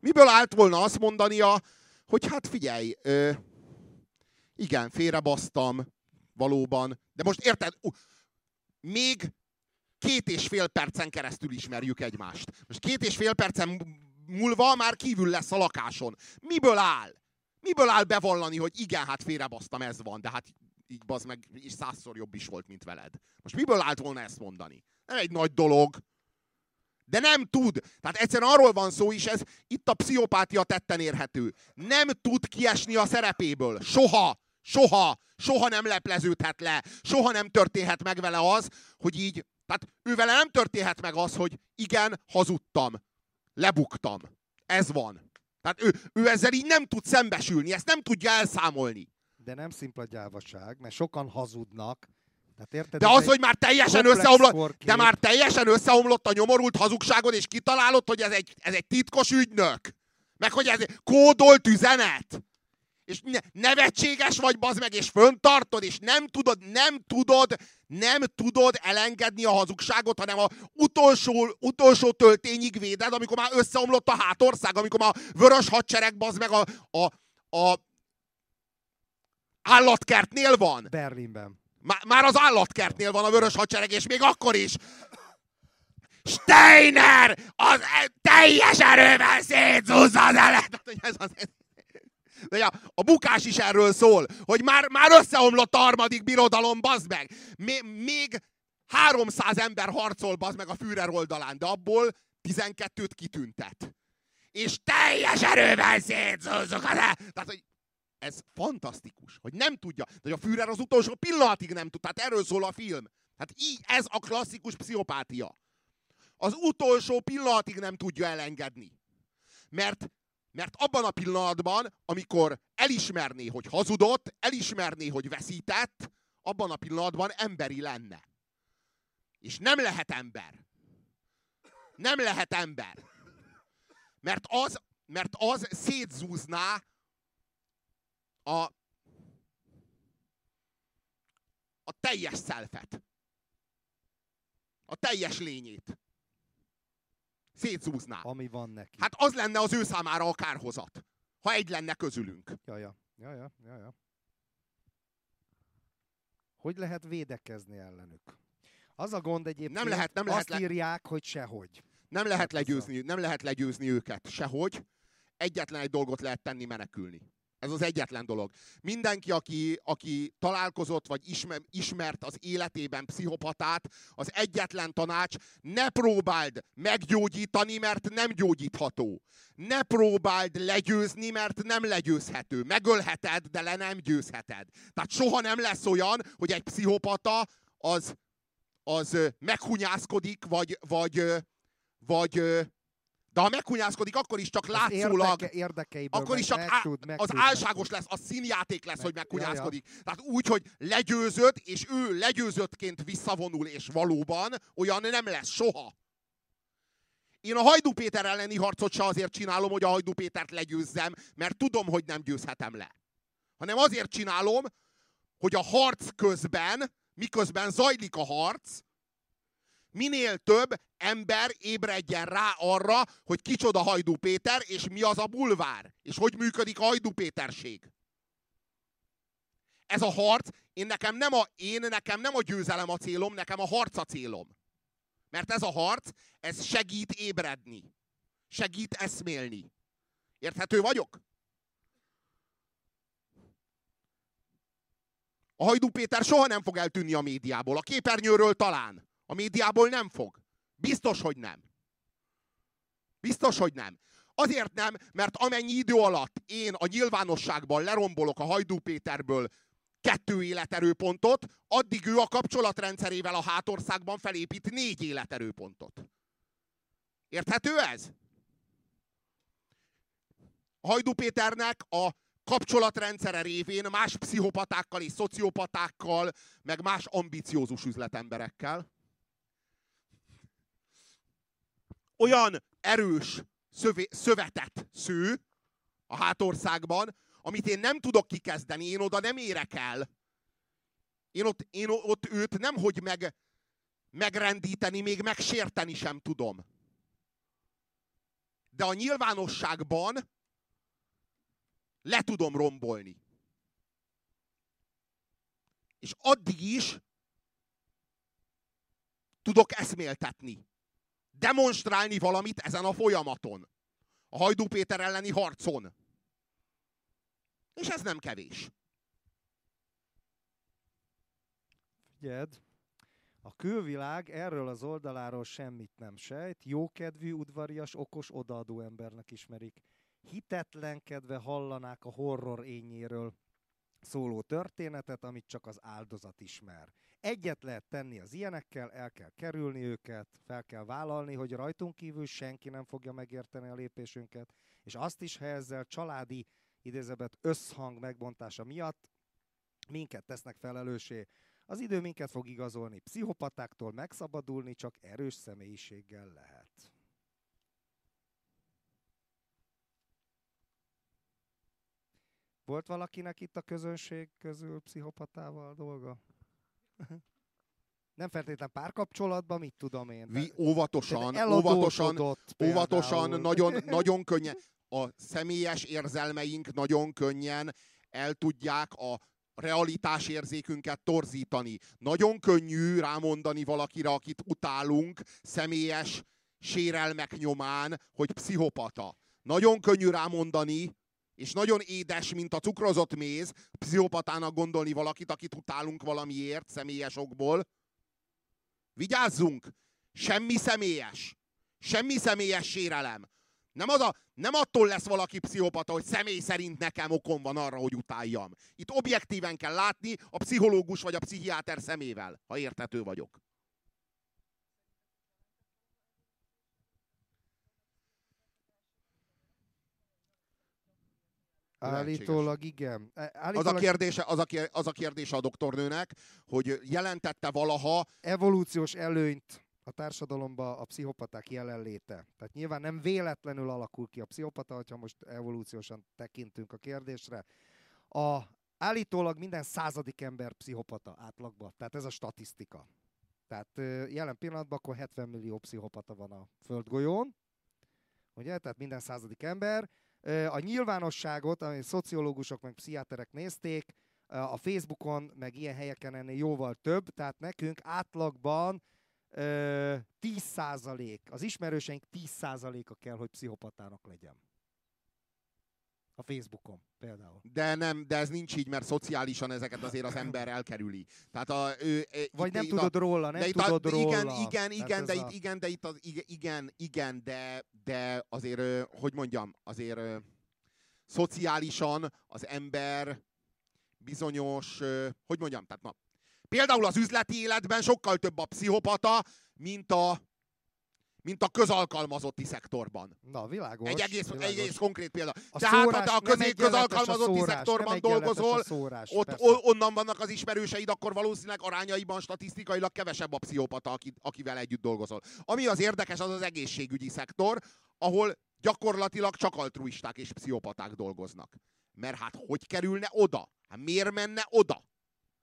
Miből állt volna azt mondania, hogy hát figyelj, ö, igen, félrebasztam, valóban, de most érted, uh, még két és fél percen keresztül ismerjük egymást. Most két és fél percen múlva már kívül lesz a lakáson. Miből áll? Miből áll bevallani, hogy igen, hát félrebasztam, ez van, de hát így bazd meg, és százszor jobb is volt, mint veled. Most miből állt volna ezt mondani? Nem egy nagy dolog. De nem tud. Tehát egyszerűen arról van szó is, ez itt a pszichopátia tetten érhető. Nem tud kiesni a szerepéből. Soha. Soha. Soha nem lepleződhet le. Soha nem történhet meg vele az, hogy így, tehát ő vele nem történhet meg az, hogy igen, hazudtam. Lebuktam. Ez van. Tehát ő, ő ezzel így nem tud szembesülni, ezt nem tudja elszámolni. de nem szimpla gyávaság, mert sokan hazudnak. Tehát érted? De az, hogy már teljesen összeomlott, korkép. de már teljesen összeomlott a nyomorult hazugságod, és kitalálod, hogy ez egy, ez egy titkos ügynök. Meg hogy ez kódolt üzenet. És ne, nevetséges vagy, bazd meg, és föntartod, és nem tudod, nem tudod, nem tudod elengedni a hazugságot, hanem a utolsó, utolsó töltényig véded, amikor már összeomlott a hátország, amikor már a vörös hadsereg, bazd meg, a, a, a állatkertnél van. Berlinben. Már, már az állatkertnél van a vörös hadsereg, és még akkor is. Steiner az teljes erővel szétszúzza az elet. Ez az, de ja, a bukás is erről szól, hogy már, már összeomlott a harmadik birodalom, bazd meg. Még, még 300 ember harcol, bazd meg a Führer oldalán, de abból 12-t kitüntet. És teljes erővel szétszúzzuk az elet. Tehát, hogy ez fantasztikus, hogy nem tudja, hogy a Führer az utolsó pillanatig nem tud, tehát erről szól a film. Hát így, ez a klasszikus pszichopátia. Az utolsó pillanatig nem tudja elengedni. Mert, mert abban a pillanatban, amikor elismerné, hogy hazudott, elismerné, hogy veszített, abban a pillanatban emberi lenne. És nem lehet ember. Nem lehet ember. Mert az, mert az szétzúzná a, a teljes szelfet. A teljes lényét. Szétzúzná. Ami van neki. Hát az lenne az ő számára a kárhozat, ha egy lenne közülünk. Jaja, jaja, jaja. Hogy lehet védekezni ellenük? Az a gond egyébként, Nem lehet- nem lehet azt le- írják, hogy sehogy. Nem lehet, legyőzni, nem lehet legyőzni őket sehogy. Egyetlen egy dolgot lehet tenni, menekülni. Ez az egyetlen dolog. Mindenki, aki, aki találkozott, vagy ismer, ismert az életében pszichopatát, az egyetlen tanács, ne próbáld meggyógyítani, mert nem gyógyítható. Ne próbáld legyőzni, mert nem legyőzhető. Megölheted, de le nem győzheted. Tehát soha nem lesz olyan, hogy egy pszichopata az az meghunyászkodik, vagy, vagy, vagy de ha meghunyászkodik, akkor is csak látszólag, érdeke, érdekeiből akkor is csak meg, á, tud, meg az tud, álságos lesz, az színjáték lesz, Meg- hogy meghunyászkodik. ja, Tehát úgy, hogy legyőzött, és ő legyőzöttként visszavonul, és valóban olyan nem lesz soha. Én a Hajdú Péter elleni harcot se azért csinálom, hogy a Hajdú Pétert legyőzzem, mert tudom, hogy nem győzhetem le. Hanem azért csinálom, hogy a harc közben, miközben zajlik a harc, minél több ember ébredjen rá arra, hogy kicsoda Hajdú Péter, és mi az a bulvár, és hogy működik a Hajdú Péterség. Ez a harc, én nekem nem a, én nekem nem a győzelem a célom, nekem a harc a célom. Mert ez a harc, ez segít ébredni. Segít eszmélni. Érthető vagyok? A Hajdú Péter soha nem fog eltűnni a médiából. A képernyőről talán. A médiából nem fog. Biztos, hogy nem. Biztos, hogy nem. Azért nem, mert amennyi idő alatt én a nyilvánosságban lerombolok a Hajdú Péterből kettő életerőpontot, addig ő a kapcsolatrendszerével a hátországban felépít négy életerőpontot. Érthető ez? Hajdú Péternek a kapcsolatrendszere révén más pszichopatákkal és szociopatákkal, meg más ambiciózus üzletemberekkel olyan erős szövé, szövetet sző a hátországban, amit én nem tudok kikezdeni, én oda nem érek el. Én ott, én ott őt nemhogy meg, megrendíteni, még megsérteni sem tudom. De a nyilvánosságban le tudom rombolni. És addig is tudok eszméltetni. Demonstrálni valamit ezen a folyamaton. A Hajdú Péter elleni harcon. És ez nem kevés. Figyeld, a külvilág erről az oldaláról semmit nem sejt, jókedvű, udvarias, okos, odaadó embernek ismerik. Hitetlenkedve hallanák a horror ényéről szóló történetet, amit csak az áldozat ismer. Egyet lehet tenni az ilyenekkel, el kell kerülni őket, fel kell vállalni, hogy rajtunk kívül senki nem fogja megérteni a lépésünket, és azt is, ha ezzel családi idézebet összhang megbontása miatt minket tesznek felelősé. Az idő minket fog igazolni. Pszichopatáktól megszabadulni csak erős személyiséggel lehet. Volt valakinek itt a közönség közül pszichopatával dolga? Nem feltétlen párkapcsolatban, mit tudom én. Vi, óvatosan, óvatosan, óvatosan, nagyon, nagyon könnyen, a személyes érzelmeink nagyon könnyen el tudják a realitásérzékünket torzítani. Nagyon könnyű rámondani valakire, akit utálunk, személyes sérelmek nyomán, hogy pszichopata. Nagyon könnyű rámondani, és nagyon édes, mint a cukrozott méz, pszichopatának gondolni valakit, akit utálunk valamiért, személyes okból. Vigyázzunk! Semmi személyes. Semmi személyes sérelem. Nem, az a, nem attól lesz valaki pszichopata, hogy személy szerint nekem okom van arra, hogy utáljam. Itt objektíven kell látni a pszichológus vagy a pszichiáter szemével, ha értető vagyok. Állítólag igen. E, Az a, Állítólag kérdése, az, a, kér- az a kérdése a doktornőnek, hogy jelentette valaha, evolúciós előnyt a társadalomba a pszichopaták jelenléte. Tehát nyilván nem véletlenül alakul ki a pszichopata, hogyha most evolúciósan tekintünk a kérdésre. A, állítólag minden századik ember pszichopata átlagban. Tehát ez a statisztika. Tehát jelen pillanatban akkor 70 millió pszichopata van a földgolyón. Ugye? Tehát minden századik ember. A nyilvánosságot, amit szociológusok meg pszichiáterek nézték, a Facebookon, meg ilyen helyeken ennél jóval több, tehát nekünk átlagban ö, 10%, az ismerőseink 10%-a kell, hogy pszichopatának legyen. A Facebookon például. de nem, de ez nincs így, mert szociálisan ezeket azért az ember elkerüli. Tehát a, ő, e, Vagy itt- nem itt tudod róla, nem de itt tudod a, róla. Igen, igen, Tehát igen, ez de a- itt, igen, de itt az, igen, igen, igen, de, de azért, hogy mondjam, azért szociálisan az ember bizonyos, hogy mondjam, tehát na, Például az üzleti életben sokkal több a pszichopata, mint a, mint a közalkalmazotti szektorban. Na, világos. Egy egész, világos. egy egész konkrét példa. A Tehát, ha szórás, te a közé, közalkalmazotti szórás, szektorban dolgozol, szórás, ott persze. onnan vannak az ismerőseid, akkor valószínűleg arányaiban, statisztikailag kevesebb a pszichopata, aki, akivel együtt dolgozol. Ami az érdekes, az az egészségügyi szektor, ahol gyakorlatilag csak altruisták és pszichopaták dolgoznak. Mert hát hogy kerülne oda? Hát miért menne oda?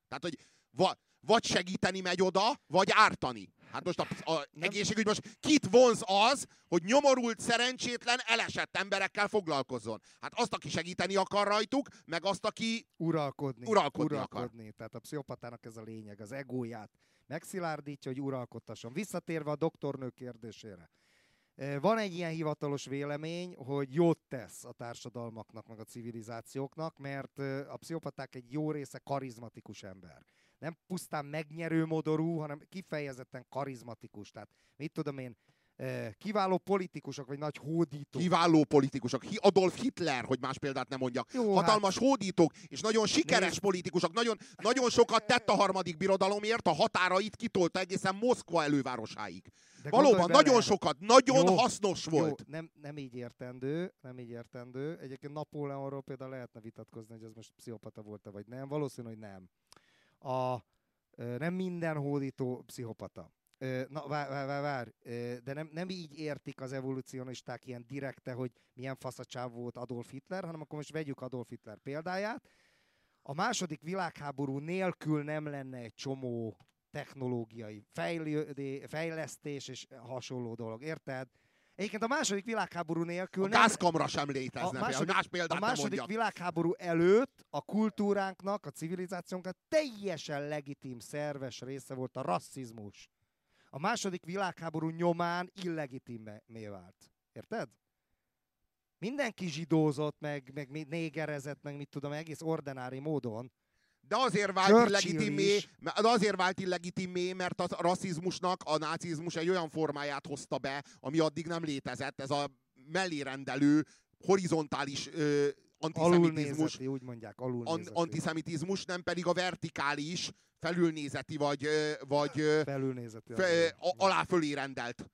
Tehát, hogy va, vagy segíteni megy oda, vagy ártani. Hát most a, a egészségügy most kit vonz az, hogy nyomorult, szerencsétlen, elesett emberekkel foglalkozzon? Hát azt, aki segíteni akar rajtuk, meg azt, aki uralkodni. Uralkodni akar. uralkodni. Tehát a pszichopatának ez a lényeg, az egóját megszilárdítja, hogy uralkodtasson. Visszatérve a doktornő kérdésére. Eh, Van egy ilyen hivatalos vélemény, hogy jót tesz a társadalmaknak, meg a civilizációknak, mert eh, a pszichopaták egy jó része karizmatikus ember. Nem pusztán megnyerő modorú, hanem kifejezetten karizmatikus. Tehát mit tudom én, kiváló politikusok, vagy nagy hódítók. kiváló politikusok. Adolf Hitler, hogy más példát nem mondjak. Jó, Hatalmas hódítók, és nagyon sikeres Nézd. politikusok. Nagyon, nagyon sokat tett a harmadik birodalomért, a határait kitolta egészen Moszkva elővárosáig. De Valóban, bele, nagyon sokat, nagyon Jó, hasznos volt. Jó, nem, nem így értendő, nem így értendő. Egyébként Napóleonról például lehetne vitatkozni, hogy ez most pszichopata volt-e vagy nem. Valószínű, hogy nem. A, nem minden hódító pszichopata. Na, vár, vár, vár, de nem, nem így értik az evolucionisták ilyen direkte, hogy milyen faszacsáv volt Adolf Hitler, hanem akkor most vegyük Adolf Hitler példáját. A második világháború nélkül nem lenne egy csomó technológiai fejlődé, fejlesztés és hasonló dolog, érted? Egyébként a második világháború nélkül A nem, gázkamra sem létezne. A második- más a példát nem második mondjak. világháború előtt a kultúránknak, a civilizációnknak teljesen legitim, szerves része volt a rasszizmus. A második világháború nyomán illegitimé vált. Érted? Mindenki zsidózott, meg, meg négerezett, meg mit tudom, egész ordinári módon. De azért vált Churchill illegitimé, is. de azért vált illegitimé, mert a rasszizmusnak a nácizmus egy olyan formáját hozta be, ami addig nem létezett. Ez a mellérendelő, horizontális ö, antiszemitizmus, Alulnézeti, úgy mondják, an, alulnézeti. antiszemitizmus, nem pedig a vertikális, felülnézeti vagy, vagy Felülnézeti. fe, a, alá fölé rendelt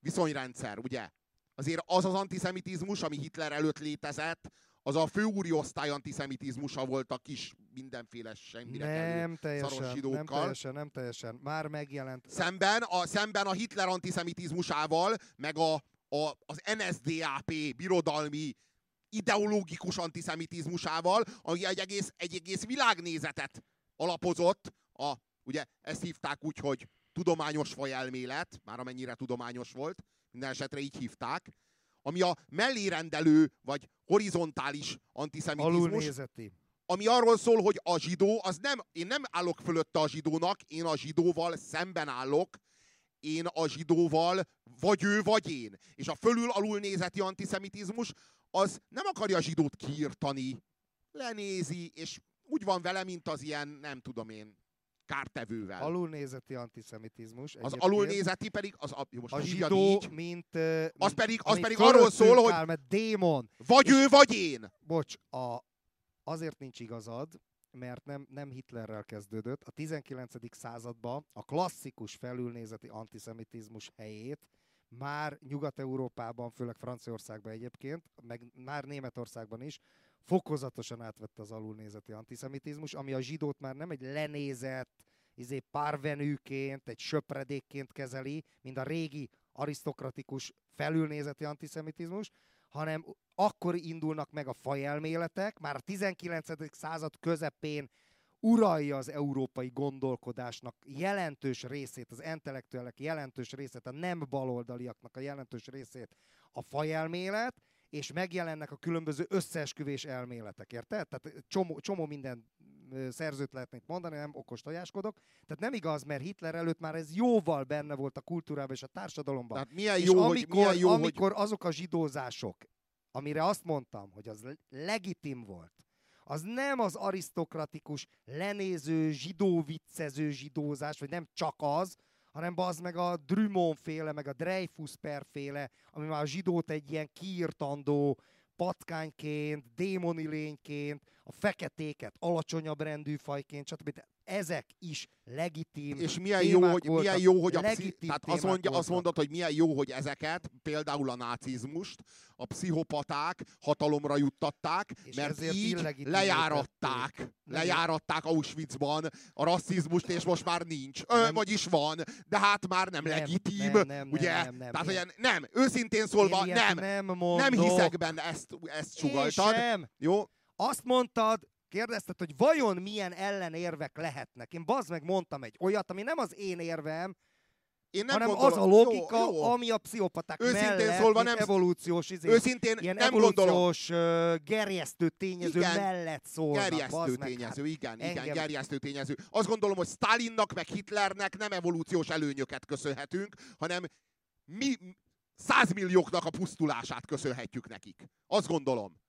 viszonyrendszer, ugye? Azért az az antiszemitizmus, ami Hitler előtt létezett, az a főúri osztály antiszemitizmusa volt a kis mindenféle semmire Nem teljesen, nem teljesen, nem teljesen. Már megjelent. Szemben a, szemben a Hitler antiszemitizmusával, meg a, a, az NSDAP birodalmi ideológikus antiszemitizmusával, ami egy egész, egy egész világnézetet alapozott, a, ugye ezt hívták úgy, hogy tudományos fajelmélet, már amennyire tudományos volt, minden esetre így hívták, ami a mellérendelő, vagy horizontális antiszemitizmus, Alulnézeti. ami arról szól, hogy a zsidó, az nem, én nem állok fölötte a zsidónak, én a zsidóval szemben állok, én a zsidóval vagy ő, vagy én. És a fölül alul nézeti antiszemitizmus, az nem akarja a zsidót kiirtani, lenézi, és úgy van vele, mint az ilyen, nem tudom én, kártevővel. Alulnézeti antiszemitizmus. az alulnézeti pedig, az a, most A zsidó, így, mint, ö, az mint pedig, az pedig arról szól, hogy mert démon. vagy ő, vagy én. Bocs, a, azért nincs igazad, mert nem, nem Hitlerrel kezdődött. A 19. században a klasszikus felülnézeti antiszemitizmus helyét már Nyugat-Európában, főleg Franciaországban egyébként, meg már Németországban is, fokozatosan átvette az alulnézeti antiszemitizmus, ami a zsidót már nem egy lenézett, izé parvenűként, egy söpredékként kezeli, mint a régi arisztokratikus felülnézeti antiszemitizmus, hanem akkor indulnak meg a fajelméletek, már a 19. század közepén uralja az európai gondolkodásnak jelentős részét, az intellektuelek jelentős részét, a nem baloldaliaknak a jelentős részét a fajelmélet, és megjelennek a különböző összeesküvés elméletek, érted? Tehát csomó, csomó minden szerzőt lehetne itt mondani, nem okos tojáskodok. Tehát nem igaz, mert Hitler előtt már ez jóval benne volt a kultúrában és a társadalomban. Tehát milyen És jó, amikor, hogy, milyen jó, hogy amikor azok a zsidózások, amire azt mondtam, hogy az le- legitim volt, az nem az arisztokratikus, lenéző, zsidó viccező zsidózás, vagy nem csak az, hanem az meg a Drummond féle, meg a Dreyfus féle, ami már a zsidót egy ilyen kiirtandó patkányként, démoni lényként, a feketéket alacsonyabb rendű fajként, stb. De ezek is legitim És milyen jó, hogy, voltak, milyen jó, hogy a pszi... legitim Tehát azt, mondja, azt mondod, hogy milyen jó, hogy ezeket, például a nácizmust, a pszichopaták hatalomra juttatták, És mert így lejáratták. tették. Lejáratták Auschwitzban a rasszizmust, és most már nincs. Ö, Nem. vagyis van, de hát már nem, Nem, legitim. nem, nem, ugye? nem, nem, nem. Tehát, hogy nem, őszintén szólva, Én nem. nem, Nem mondok. hiszek benne, ezt, ezt Én sugaltad. sem. Jó? Azt mondtad, kérdezted, hogy vajon milyen ellenérvek lehetnek. Én bazd meg mondtam egy olyat, ami nem az én érvem, Én nem hanem gondolom, az a logika, jó, jó. ami a pszichopaták Őszintén mellett, szólva nem- evolúciós, izé, Őszintén ilyen nem gondolom. evolúciós ö, gerjesztő tényező Igen, mellett szólnak. Gerjesztő meg, tényező, hát igen, igen, engem- gerjesztő tényező. Azt gondolom, hogy Stalinnak meg Hitlernek nem evolúciós előnyöket köszönhetünk, hanem mi százmillióknak a pusztulását köszönhetjük nekik. Azt gondolom.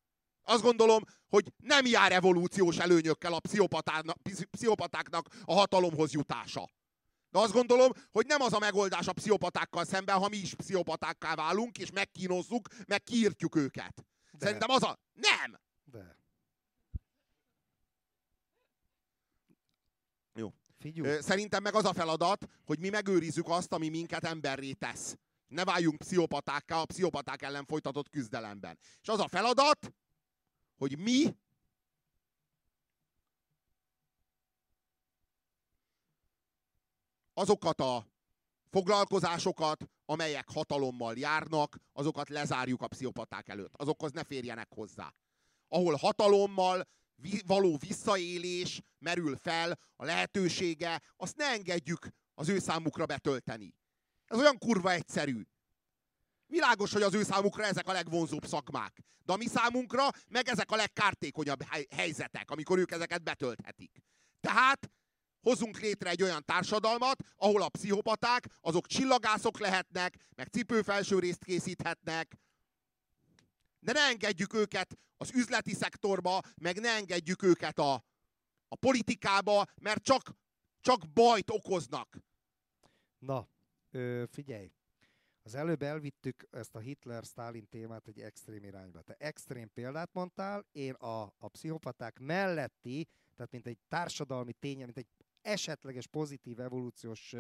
Azt gondolom, hogy nem jár evolúciós előnyökkel a pszichopatáknak, pszi- pszichopatáknak a hatalomhoz jutása. De azt gondolom, hogy nem az a megoldás a pszichopatákkal szemben, ha mi is pszichopatákká válunk, és megkínozzuk, meg kiírtjuk őket. De. Szerintem az a... Nem! De. Jó. Figyú, Ö, Szerintem meg az a feladat, hogy mi megőrizzük azt, ami minket emberré tesz. Ne váljunk pszichopatákká a pszichopaták ellen folytatott küzdelemben. És az a feladat, hogy mi azokat a foglalkozásokat, amelyek hatalommal járnak, azokat lezárjuk a pszichopaták előtt. Azokhoz ne férjenek hozzá. Ahol hatalommal való visszaélés merül fel, a lehetősége, azt ne engedjük az ő számukra betölteni. Ez olyan kurva egyszerű. Világos, hogy az ő számukra ezek a legvonzóbb szakmák. De a mi számunkra meg ezek a legkártékonyabb hely- helyzetek, amikor ők ezeket betölthetik. Tehát hozzunk létre egy olyan társadalmat, ahol a pszichopaták azok csillagászok lehetnek, meg cipőfelső részt készíthetnek, de ne engedjük őket az üzleti szektorba, meg ne engedjük őket a, a politikába, mert csak, csak bajt okoznak. Na, ö, figyelj. Az előbb elvittük ezt a Hitler-Stalin témát egy extrém irányba. Te extrém példát mondtál, én a, a pszichopaták melletti, tehát mint egy társadalmi ténye, mint egy esetleges pozitív evolúciós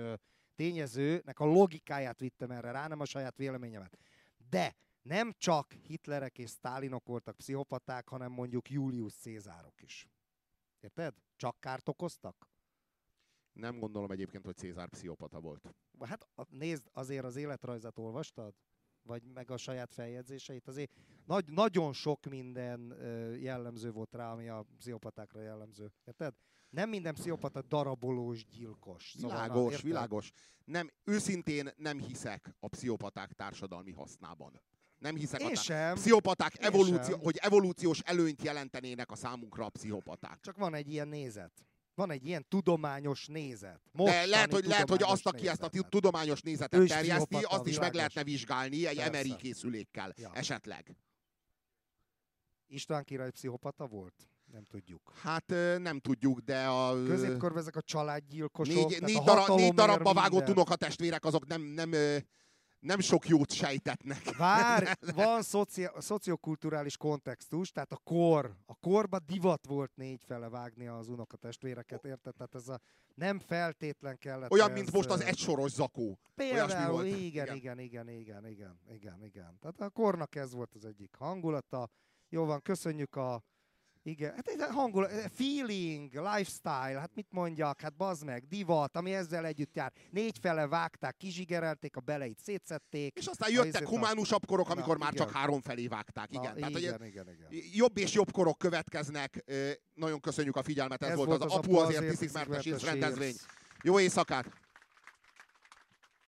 tényezőnek a logikáját vittem erre rá, nem a saját véleményemet. De nem csak Hitlerek és Sztálinok voltak pszichopaták, hanem mondjuk Julius Cézárok is. Érted? Csak kárt okoztak? Nem gondolom egyébként, hogy Cézár pszichopata volt. Hát a- nézd, azért az életrajzát olvastad? Vagy meg a saját feljegyzéseit? Azért nagy, nagyon sok minden jellemző volt rá, ami a pszichopatákra jellemző. Érted? Nem minden pszichopata darabolós gyilkos. Szóval, na, Világos, érted? világos. Nem, őszintén nem hiszek a pszichopaták társadalmi hasznában. Nem hiszek a Én tá- sem. pszichopaták, Én evolúció, sem. hogy evolúciós előnyt jelentenének a számunkra a pszichopaták. Csak van egy ilyen nézet. Van egy ilyen tudományos nézet. De Mostani lehet, hogy, lehet, hogy azt, aki ezt a nézetet. tudományos nézetet terjeszti, azt is meg lehetne vizsgálni egy Persze. MRI készülékkel. Ja. Esetleg. István király pszichopata volt? Nem tudjuk. Hát nem tudjuk, de a... Középkorban ezek a családgyilkosok, négy, négy, a darab, négy darabba vágott unokatestvérek, azok nem, nem, nem sok jót sejtetnek. Vár, van szoci, szociokulturális kontextus, tehát a kor, a korban divat volt négyfele vágni az unokatestvéreket, érted? Tehát ez a nem feltétlen kellett Olyan, ez, mint most az egysoros zakó. Például, volt. igen, Igen. igen, igen, igen, igen, igen, igen. Tehát a kornak ez volt az egyik hangulata. Jó van, köszönjük a igen, hát egy hangulat, feeling, lifestyle, hát mit mondjak, hát bazd meg, divat, ami ezzel együtt jár. Négyfele vágták, kizsigerelték, a beleit szétszették. És aztán jöttek humánusabb korok, Na, amikor már igen. csak három felé vágták. Na, Igen. Tehát, hogy igen, igen, igen. jobb és jobb korok következnek. Nagyon köszönjük a figyelmet, ez, Ez volt az, az Apu azért tiszik, mert a mert a rendezvény. Jó éjszakát!